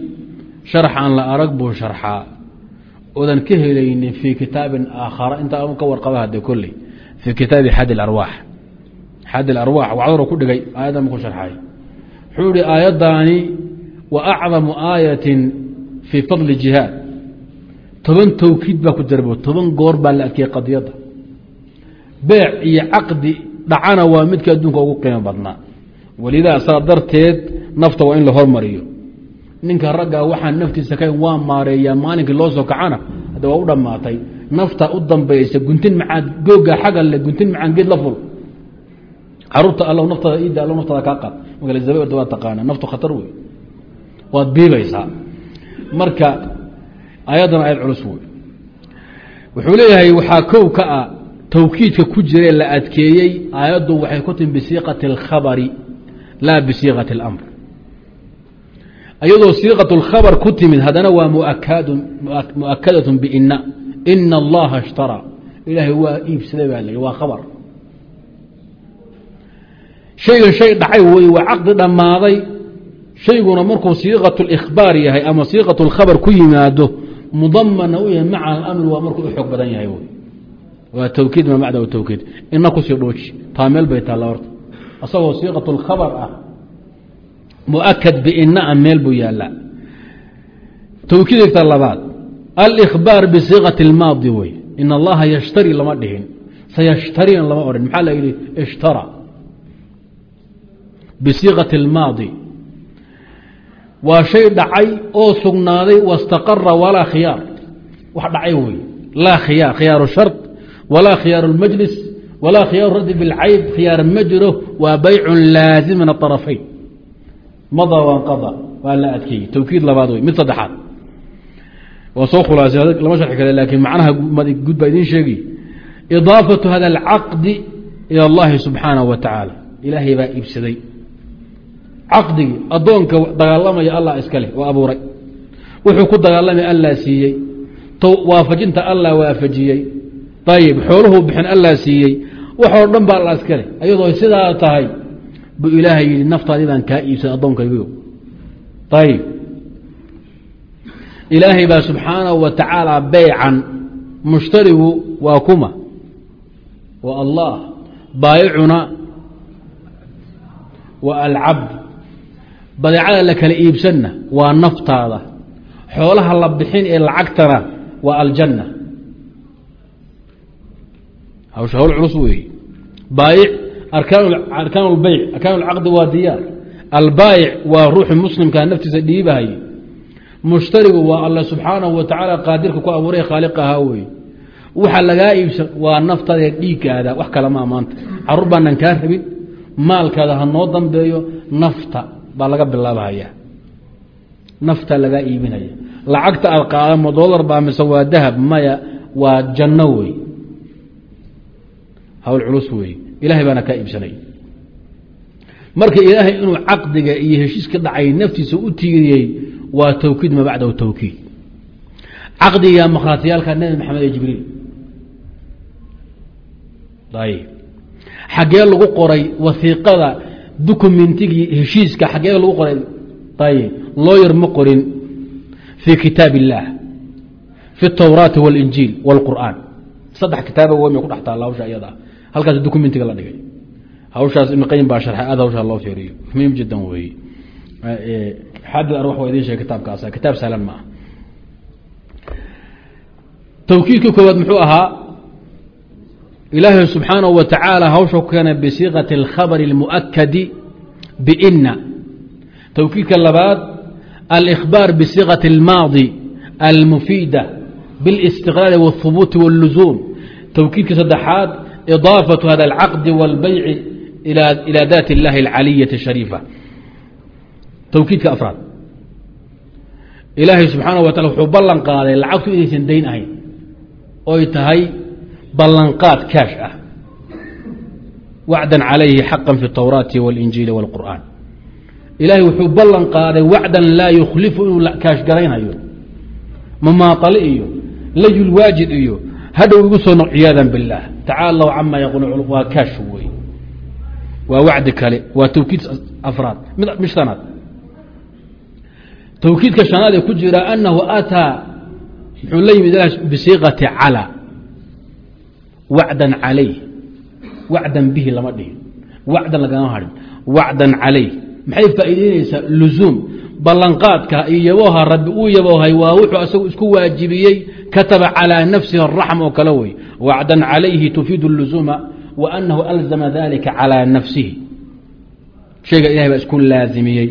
sharx aan la arag buu sharxaa odan ka helaynin fii kitaabin aakhara intaa ka warqaba hade kolley fii kitaabi xad اarwaax xad اlarwaax wacdaro ku dhigay aayaddan markuu sharxay wuxuu ihi aayaddaani wa acdamu aayatin fii fadli jihaad toban towkiid baa ku darbo toban goor baa la adkiyey qadiyadda beec iyo caqdi dhacana waa midka adduunka ugu qiimo badnaa walidaa saa darteed nafta waa in la hormariyo ninka ragga waxaan naftiisa ka waa maareeyaa maalinkii loo kacana hadda waa u dhammaatay nafta u dambaysa guntin macaan googa xagalle guntin macaan geed la ful caruurta all naftaada iida all naftaada kaa qaad magaalazabada waa taqaana naftu khatar wey waad biibaysaa marka ayaddana ayad culus wey wuxuu leeyahay waxaa kow ka ah tawkiidka ku jiree la adkeeyey aayaddu waxay ku timi bisiiqati اlkhabari laa bisiiqati اlamr iyadoo siiqaة اlkhabr ku timid haddana waa muakadaة bina ina اllaha اshtarى ilaahay waa iibsaday baa l waa khabar shaygan shay dhacay wey waa caqdi dhammaaday shayguna markuu siiqaة اlkhbaar yahay ama siiqaة اlkhabr ku yimaado mudamana u yahay maca alamri waa markuu u xoog badan yahay waa tawkiid ma bacda tawkiid ina kusii dhooji taa meel bay taalla horta asagoo siiqaة اlkhabr ah muakad bina a meel buu yaallaa tawkiidegta labaad alkhbaar bisiiqati اlmaadi wey in allaha yashtari lama dhihin sayashtarina lama odhan maxaa la yidhi ishtara bisiiqati اlmaadi waa shay dhacay oo sugnaaday wastaqara walaa khiyaar wax dhacay wey laa khiyaar khiyaaru shart walaa khiyaaru اlmajlis walaa khiyaaru raddi bilcayb khiyaar ma jiro waa baycun laazim min aطarafayn mada wanqada waa la adkeeyey tawkiid labaad wey mid saddexaad waa soo khulaasay lama sharxi kale laakiin macnaha guud baa idiin sheegi. Idaafatu hada alcaqdi ila اllahi subxaanaه wa tacaala ilaahay baa iibsaday. Caqdigii addoonka dagaalamaya allah iskale oo abuuray. Wuxuu ku dagaalamay allah siiyey. Waafajinta allah waafajiyey. Ayib xooluhuu bixin allah siiyey. Waxoo dhan ba allah iskale ayadoo sidaa tahay buu ilaahay yihi naftaadii baan kaa iibsaday addoonkaygiyo ayib ilaahay baa subxaanahu wa tacaala beycan mushtarigu waa kuma. Waa allah baayicuna waa alcabd. Badeecada la kala iibsanna waa naftaada. Xoolaha la bixin ee lacagtana waa aljanna. Hawsha hawl culus weeye baayic arkaan اlbeyc arkaan اlcaqdi waa diyaar. Albaayic waa ruuxi muslimkaa naftiisa dhiibahay mushtarigu waa alla subxaanahu wa tacaala qaadirka ku abuuray khaaliq ahaa weye waxa lagaa iibsan waa naftaada dhiiggaada wax kale maa maanta. Caruur baanan kaa rabin maalkaada ha noo dambeeyo nafta baa laga bilaabahaya nafta lagaa iibinaya. Lacagta aad qaada dolar baa mise waa dahab maya waa janno wey hawl culus wey ilahay baana kaa iibsanay. Marka ilaahay inuu caqdiga iyo heshiiska dhacay naftiisa u tiiriyey waa tawkiid ma bacdahu tawkiid caqdiga makhaatiyaalka nebi maxamed ee jibriil ayb xaggee lagu qoray wasiiqada dokumentigii heshiiska xaggee lagu qoray ayb looyar ma qorin fii kitaab illaah fi اtawraati wاlinjiil wاlqur'aan saddex kitaaba weyma ku dhex taalla hawsha iyada halkaas documentiga la dhigay hawshaas ibn qayim baa sharxay aad hawshaa loo fiiriyo muhiim jiddan weeye xaadi arwax waa idin sheegay kitaabkaas kitaab sahlan ma ah tawkiidka koowaad muxuu ahaa ilaahay subxaanahu wa tacaala hawsha ku keenay bisiiqati اlkhabari اlmuؤakadi bina tawkiidka labaad alإkhbaar bisiiqati اlmaadi almufiida biاlistiqraari wاlhubuuti wاlluzuum tawkiidka saddexaad idaafatu hada alcaqdi wاlbeyci ilى daat اllahi اlcaliyaةi الshariifa towkiidka afraad ilaahay subxaanaه wa taala wuxuu ballan qaaday lacagtu inaysan dayn ahayn oy tahay ballanqaad kaash ah wacdan calayhi xaqan fi اtowraati wاlinjiili wاlqur'an ilaahay wuxuu ballan qaaday wacdan laa yukhlifu inuu kaash garaynhayo mamaaqale iyo layulwaajid iyo hadhow igu soo noq ciyaadan biاllah tacaala allahu cama yaquul waa kaash wey waa wacdi kale waa tawkiid afraad mid shanaad tawkiidka shanaad ee ku jira anahu ataa muxuu la yimid bisiiqati cala wacdan calayh wacdan bihi lama dhihin wacdan lagama hadhin wacdan calayh maxay faa'iideyneysaa luzuum ballanqaadka iyo yabooha rabbi uu yaboohay waa wuxuu asagu isku waajibiyey kataba calىa nafsihi araxm oo kale wey. Wacdan calayhi tufiidu luzuuma wa anahu alzama dalika calىa nafsihi. Shayga ilahay baa isku laazimiyey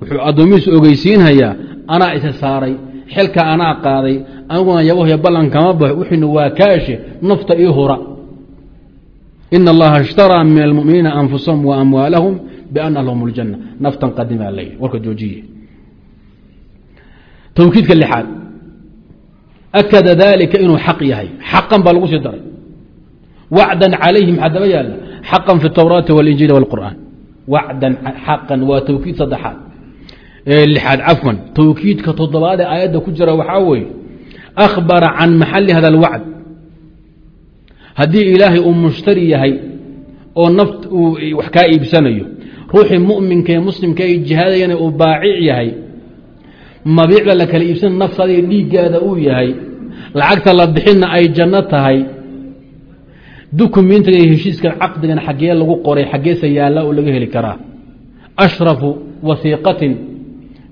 wuxuu addoomihiisu ogeysiinhayaa anaa isa saaray xilka anaa qaaday aniguna yabohya ballan kama baxo wixinu waa kaashe nafta ii hura ina allaha ishtaraa min almuminiina anfusahum wa amwaalahum biana lahum اljanna naftan qadimaa ley warka joojiye towkiidka lixaad akada dalika inuu xaq yahay xaqan baa lagu sii daray wacdan calayhi maxaa daba yaala xaqan fi اtowraati wاlinjiili wاlqur'an wacdan xaqan waa towkiid saddexaad lixaad cafwan towkiidka toddobaad ee aayadda ku jira waxaa weeye akhbara can maxali hada اlwacd haddii ilaahay uu mushtari yahay oo naft uu wax kaa iibsanayo ruuxii muminka ee muslimka ay jihaadayana uu baacic yahay mabiicda la kala iibsan naftaada dhiiggaada uu yahay lacagta la bixinna ay janno tahay dukumentiga iyo heshiiskan caqdigan xaggee lagu qoray xaggeese yaalla oo laga heli karaa. Ashrafu wasiiqatin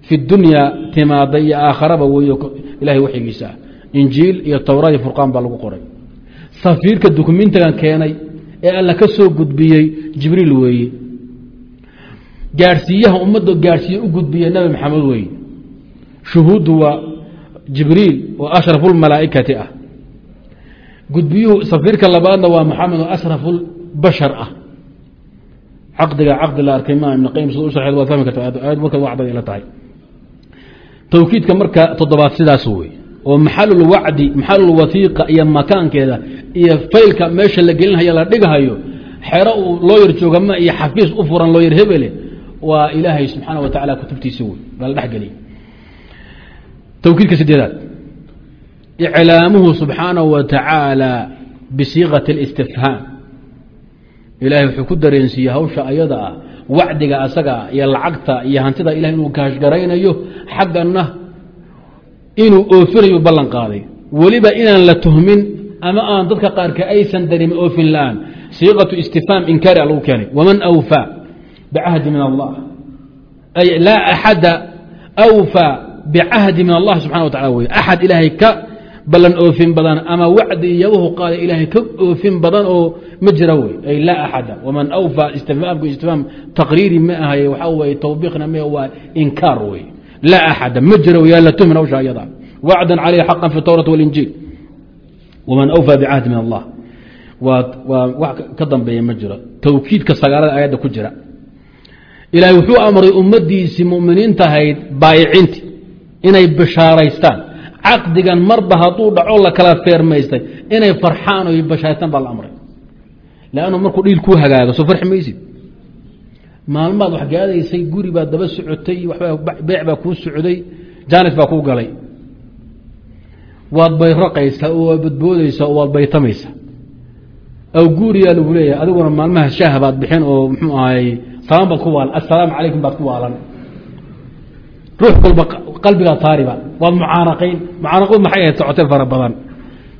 fi dunya timaada iyo aakharaba weeyo ilahay waxyigiisa ah injiil iyo towra iyo furqaan baa lagu qoray safiirka dukumentigan keenay ee alla ka soo gudbiyey jibriil weeye gaadhsiiyaha ummadda gaadhsiiye u gudbiye nabi maxamed weeye shuhuuddu waa jibriil oo ashrafu lmalaa'ikati ah gudbiyuhu safiirka labaadna waa maxamed oo ashrafu bashar ah caqdiga caqdi la arkay ma ibn qayim sida u sharxeed waad fahmi karta aayad markaad wacday ila tahay towkiidka marka toddobaad sidaas wey oo maxalulwacdi maxalulwathiiqa iyo makaankeeda iyo faylka meesha la gelinhayo la dhighayo xero uu looyar joogama iyo xafiis u furan looyar hebele waa ilaahay subxaana wa tacala kutubtiisa wey baa la dhexgeliy towkiidka sideedaad iclaamuhu subxaanahu wa tacaala bisiiqati اlistifhaam ilahay wuxuu ku dareensiiyey hawsha ayada ah wacdiga asaga iyo lacagta iyo hantida ilahay inuu gaashgaraynayo xaggana inuu oofinayu ballan qaaday. Weliba inaan la tuhmin ama aan dadka qaarka aysan dareemin oofin la'aan siiqatu istifhaam inkaari a lagu keenay. Waman awfaa bicahdi min allah. Ay laa axada awfaa bicahdi min allah subxana wa tacala wey axad ilaahay ka ballan oofin badan ama wacdi iyabahu qaada ilaahay ka oofin badan oo ma jira wey. Ay laa axada. Waman awfaa istifhaamku istifhaam taqriiri ma ahaye waxaa weye tawbiiqna ma waa inkaar wey. Laa axada. Ma jiro yaa la tuhmin hawsha ayada wacdan caleyhi xaqan fi towrati walinjiil waman awfaa bicahdi min allah. Waa wax ka dambeeya ma jiro towkiidka sagaalada aayadda ku jira. Ilaahay wuxuu amray ummadiisii muminiinta ahayd baayiciinti. Inay bishaaraystaan caqdigan marba hadduu dhaco la kala feermaystay inay farxaan o bashaaraystaan baa la amray. Lannu markuu dhiil kuu hagaago soo farxi maysid. Maalmaad wax gaadaysay guri baad daba socotay beec baa kuu socday jaanis baa kuu galay. Waad bayraqaysaa oo waad badboodaysaa oo waad baytamaysaa. Aw guuriyaa lagu leeyahay adiguna maalmaha shaah baad bixin oo muxuu ahay salaan baad ku waalan assalaamu calaykum baad ku waalan. Ruux walba qalbigaa taariba waad mucaanaqayn mucaanaqadu maxay ahayd socotay fara badan?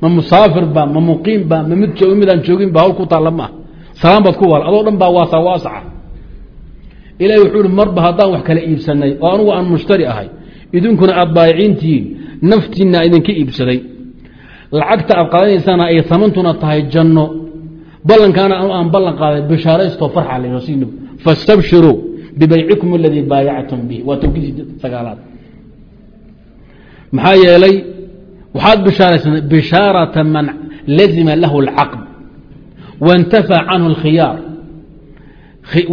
Ma musaafirba ma muqiimba ma mid midaan jooginba hawl ku taalla ma ah baad ku waalan adoo dhan baa waasa waasaca. Ilahi wuxuu uhi marba haddaan wax kala iibsanay oo anugu aan mushtari ahay. Idinkuna aad baayiciintihiin naftiina idinka iibsaday. Lacagta aad qaadanaysana ay samantuna tahay janno. Ballankaana aan ballan qaaday bishaaraysto farxa la fastabshiruu bibaycikum aladii baayactum bih waa towkiidii sagaalaad maxaa yeelay waxaad bishaaraysa bishaarata man lazima lahu اlcaqd waاntafaa canhu اlkhiyaar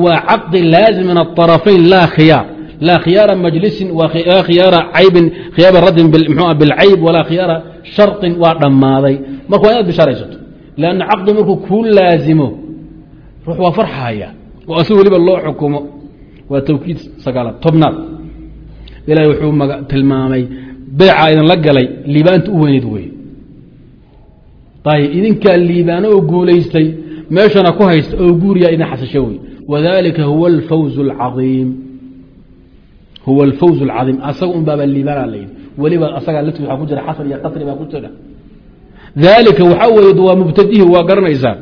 waa caqdi laazim min aطarafayn laa khiyaar laa khiyaara majlisin laa khiyaara caybin khiyaaba raddin mxua bilcayb walaa khiyaara sharطin waa dhammaaday marka waa inaad bishaaraysato lanna caqdi markuu kuu laazimo ruux waa farxaya oo asi weliba loo xukumo waa tawkiid sagaalaad tobnaad ilahay wuxuu tilmaamay beeca idinla galay liibaanta u weyneyd wey ayb idinkaa liibaano oo guulaystay meeshana ku haysta oo guuriyaa idin xasasho wey wadalika huwa alfawz اlcaiim huwa alfawz اlcaiim asaga un baaba liibaana layidhi weliba asagaa laftiis waa ku jira xasan iyo qasri baa ku jira dalika waxaa weye waa mubtadihi waa garanaysaa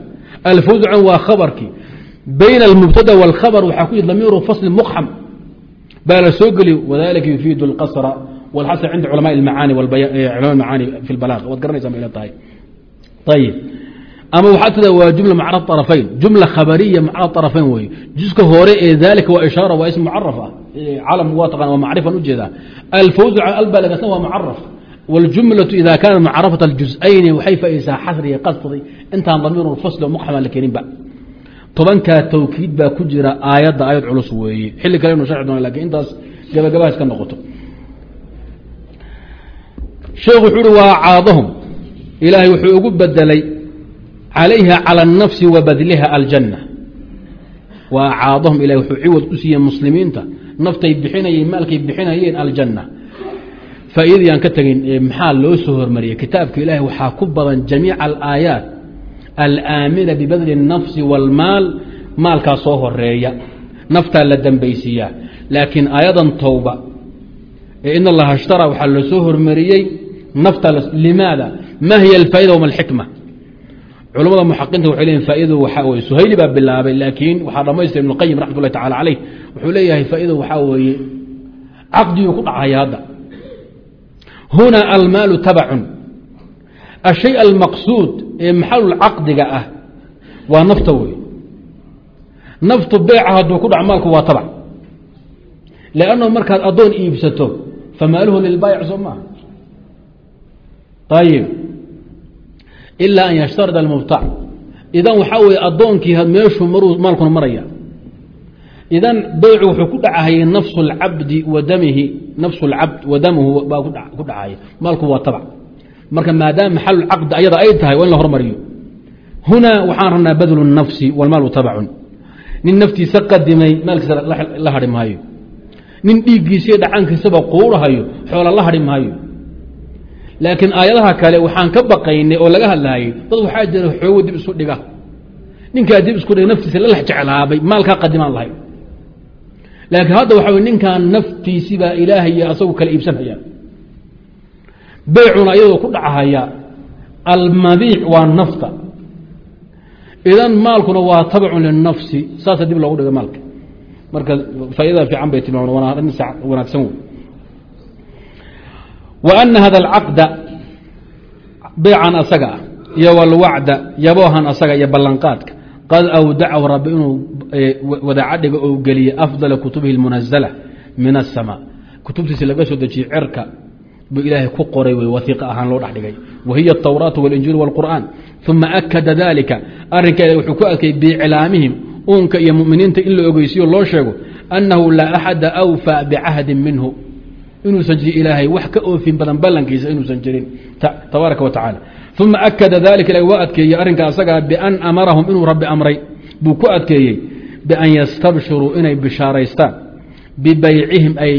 alfawz can waa khabarkii bayna almubtada wاlkhabr waxaa ku jir damiiru fasli muqxam baa la soo geliy wadalika yufiidu اlqasra wاlxasr cinda culama macaani culama macaani fi اlbalaq waad garanaysaa ma ila tahay ayib ama waxaa tia waa jumla macna arafayn jumla khabariya macna arafayn wey juska hore ee dalika waa ishaara waa ism mucaraf ah calam waa taqan waa macrifan ujeedaa alfawz can albalagasa waa mucaraf wاljumlaةu ida kaanat mucarafat اljuzayni waxay faaisaa xasriga qasdi intaan damiiru fasl o muqxama la keeninba tobankaa tawkiid baa ku jira aayadda aayad culus weeye xilli kale inu sharci doona lakin intaas gabagabahaas ka noqoto sheekhu wuxuu uhi waa caadahum ilaahay wuxuu ugu bedelay calayha calى الnafsi wa badliha aljanna waa caadahum ilahay wuxuu ciwad u siiyey muslimiinta naftay bixinayeen maalkay bixinayeen aljanna faa'iidadii aan ka tegin maxaa loo soo hormariyey kitaabka ilahay waxaa ku badan jamiica alaayaat alaamina bibadli الnafsi wاlmaal maalkaa soo horeeya naftaa la dambaysiiyaa laakiin aayadan towba ee in allaha اshtarى waxaa loo soo hormariyey nafta limaada ma hiy alfaa'ida wma alxikma. Culamada muxaqiinta waxay leeyihiin faa'idadu waxaa weye suhayli baa bilaabay laakiin waxaa dhamaystira ibn اlqayim raxmat ullahi tacala caleyh wuxuu leeyahay faa'idadu waxaa weeye caqdiguu ku dhacaya hadda. Huna almaalu tabacun. Ashay almaqsuud ee maxalulcaqdiga ah waa nafta wey naftu beeca hadduu ku dhaco maalku waa tabac. Lanno markaad addoon iibsato famaaluhu lilbaayic soo maaha ayib ilaa an yashtarida almubtac idan waxaa weye addoonkii meeshuu maruu maalkuna maraya idan beycu wuxuu ku dhacahayay nafsu اlcabdi wa damihi nafsu اlcabd wa damuhu baa ku dhacaya maalku waa tabac marka maadaama maxalu caqdi ayada ay tahay waa in la hormariyo hunaa waxaan rabnaa badlu الnafsi wاlmaalu tabacun nin naftiisa qadimay maalkiisa la hari maayo nin dhiiggiisa dhacaankiisaba quurahayo xoola la hari maayo laakiin aayadaha kale waxaan ka baqaynay oo laga hadlaayay dad waxaa jira xoogo dib isu dhiga. Ninkaa dib isku dhiga naftiisa lalax jeclaabay maalkaa qadimaan lahay laakiin hadda waxa wy ninkan naftiisibaa ilaahay iyo asagu kala iibsanhaya beycuna iyadoo ku dhachaya almabiic waa nafta. Idan maalkuna waa tabcun linafsi saasa dib loogu dhiga maalka. Marka faaidada fiican bay arrin wanaagsan wey wa ana hada alcaqda beycan asaga ah iyo walwacda yaboohan asaga iyo ballanqaadka qad awdacahu rabbi inuu wadaacadhiga ou geliyey afdala kutubihi اlmunazala min aلsamaa kutubtiisi laga soo dejiyey cerka buu ilaahay ku qoray wey waiiqa ahaan loo dhex dhigay wa hiya الtawraatu wاlinjiil wاlqur'an uma akada dalika arrinka ilahy wuxuu ku adkayey biiclaamihim uunka iyo muminiinta in la ogeysiyo loo sheego annahu laa axada awfى bicahdi minhu inuusan jirin ilaahay wax ka oofin badan ballankiisa inuusan jirin. Tabaaraka wa tacala uma akada dalika ilahy waa adkeeyey arrinka asagaa bian amarahum inuu rabbi amray. Buu ku adkeeyey bian yastabshiruu inay bishaaraystaan. Bibaycihim ay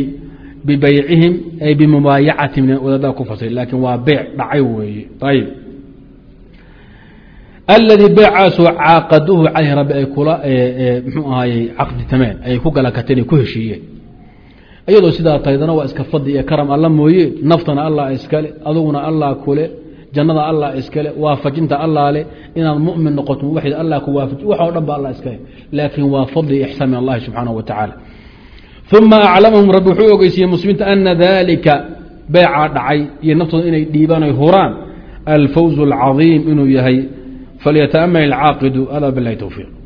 bibaycihim ay bimubaayacatihim wadadaa ku fasir laakiin waa beyc dhacay weeye. Ayib aladii beecaasoo caaqaduhu caleyh rabbi ay kula mxuu ahaayey caqditameen ay ku galakateen ay ku heshiiyeen iyadoo sidaa tahaydana waa iska fadli iyo karam alla mooye naftana allah iskale aduguna allah kule jannada allah iskale waafajinta allah le inaad mumin noqoto waxid allah ku waafaji waxoo dhan ba allah iskale laakiin waa fadli ixsaan min allahi subxaanahu wa tacaala uma aclamahum rabbi wuxuu ogeysiiyey muslimiinta ana daalika beecaa dhacay iyo naftooda inay dhiibaan ay huraan. Alfawz alcadiim inuu yahay falyataamal alcaaqidu hada bilahi towfiiq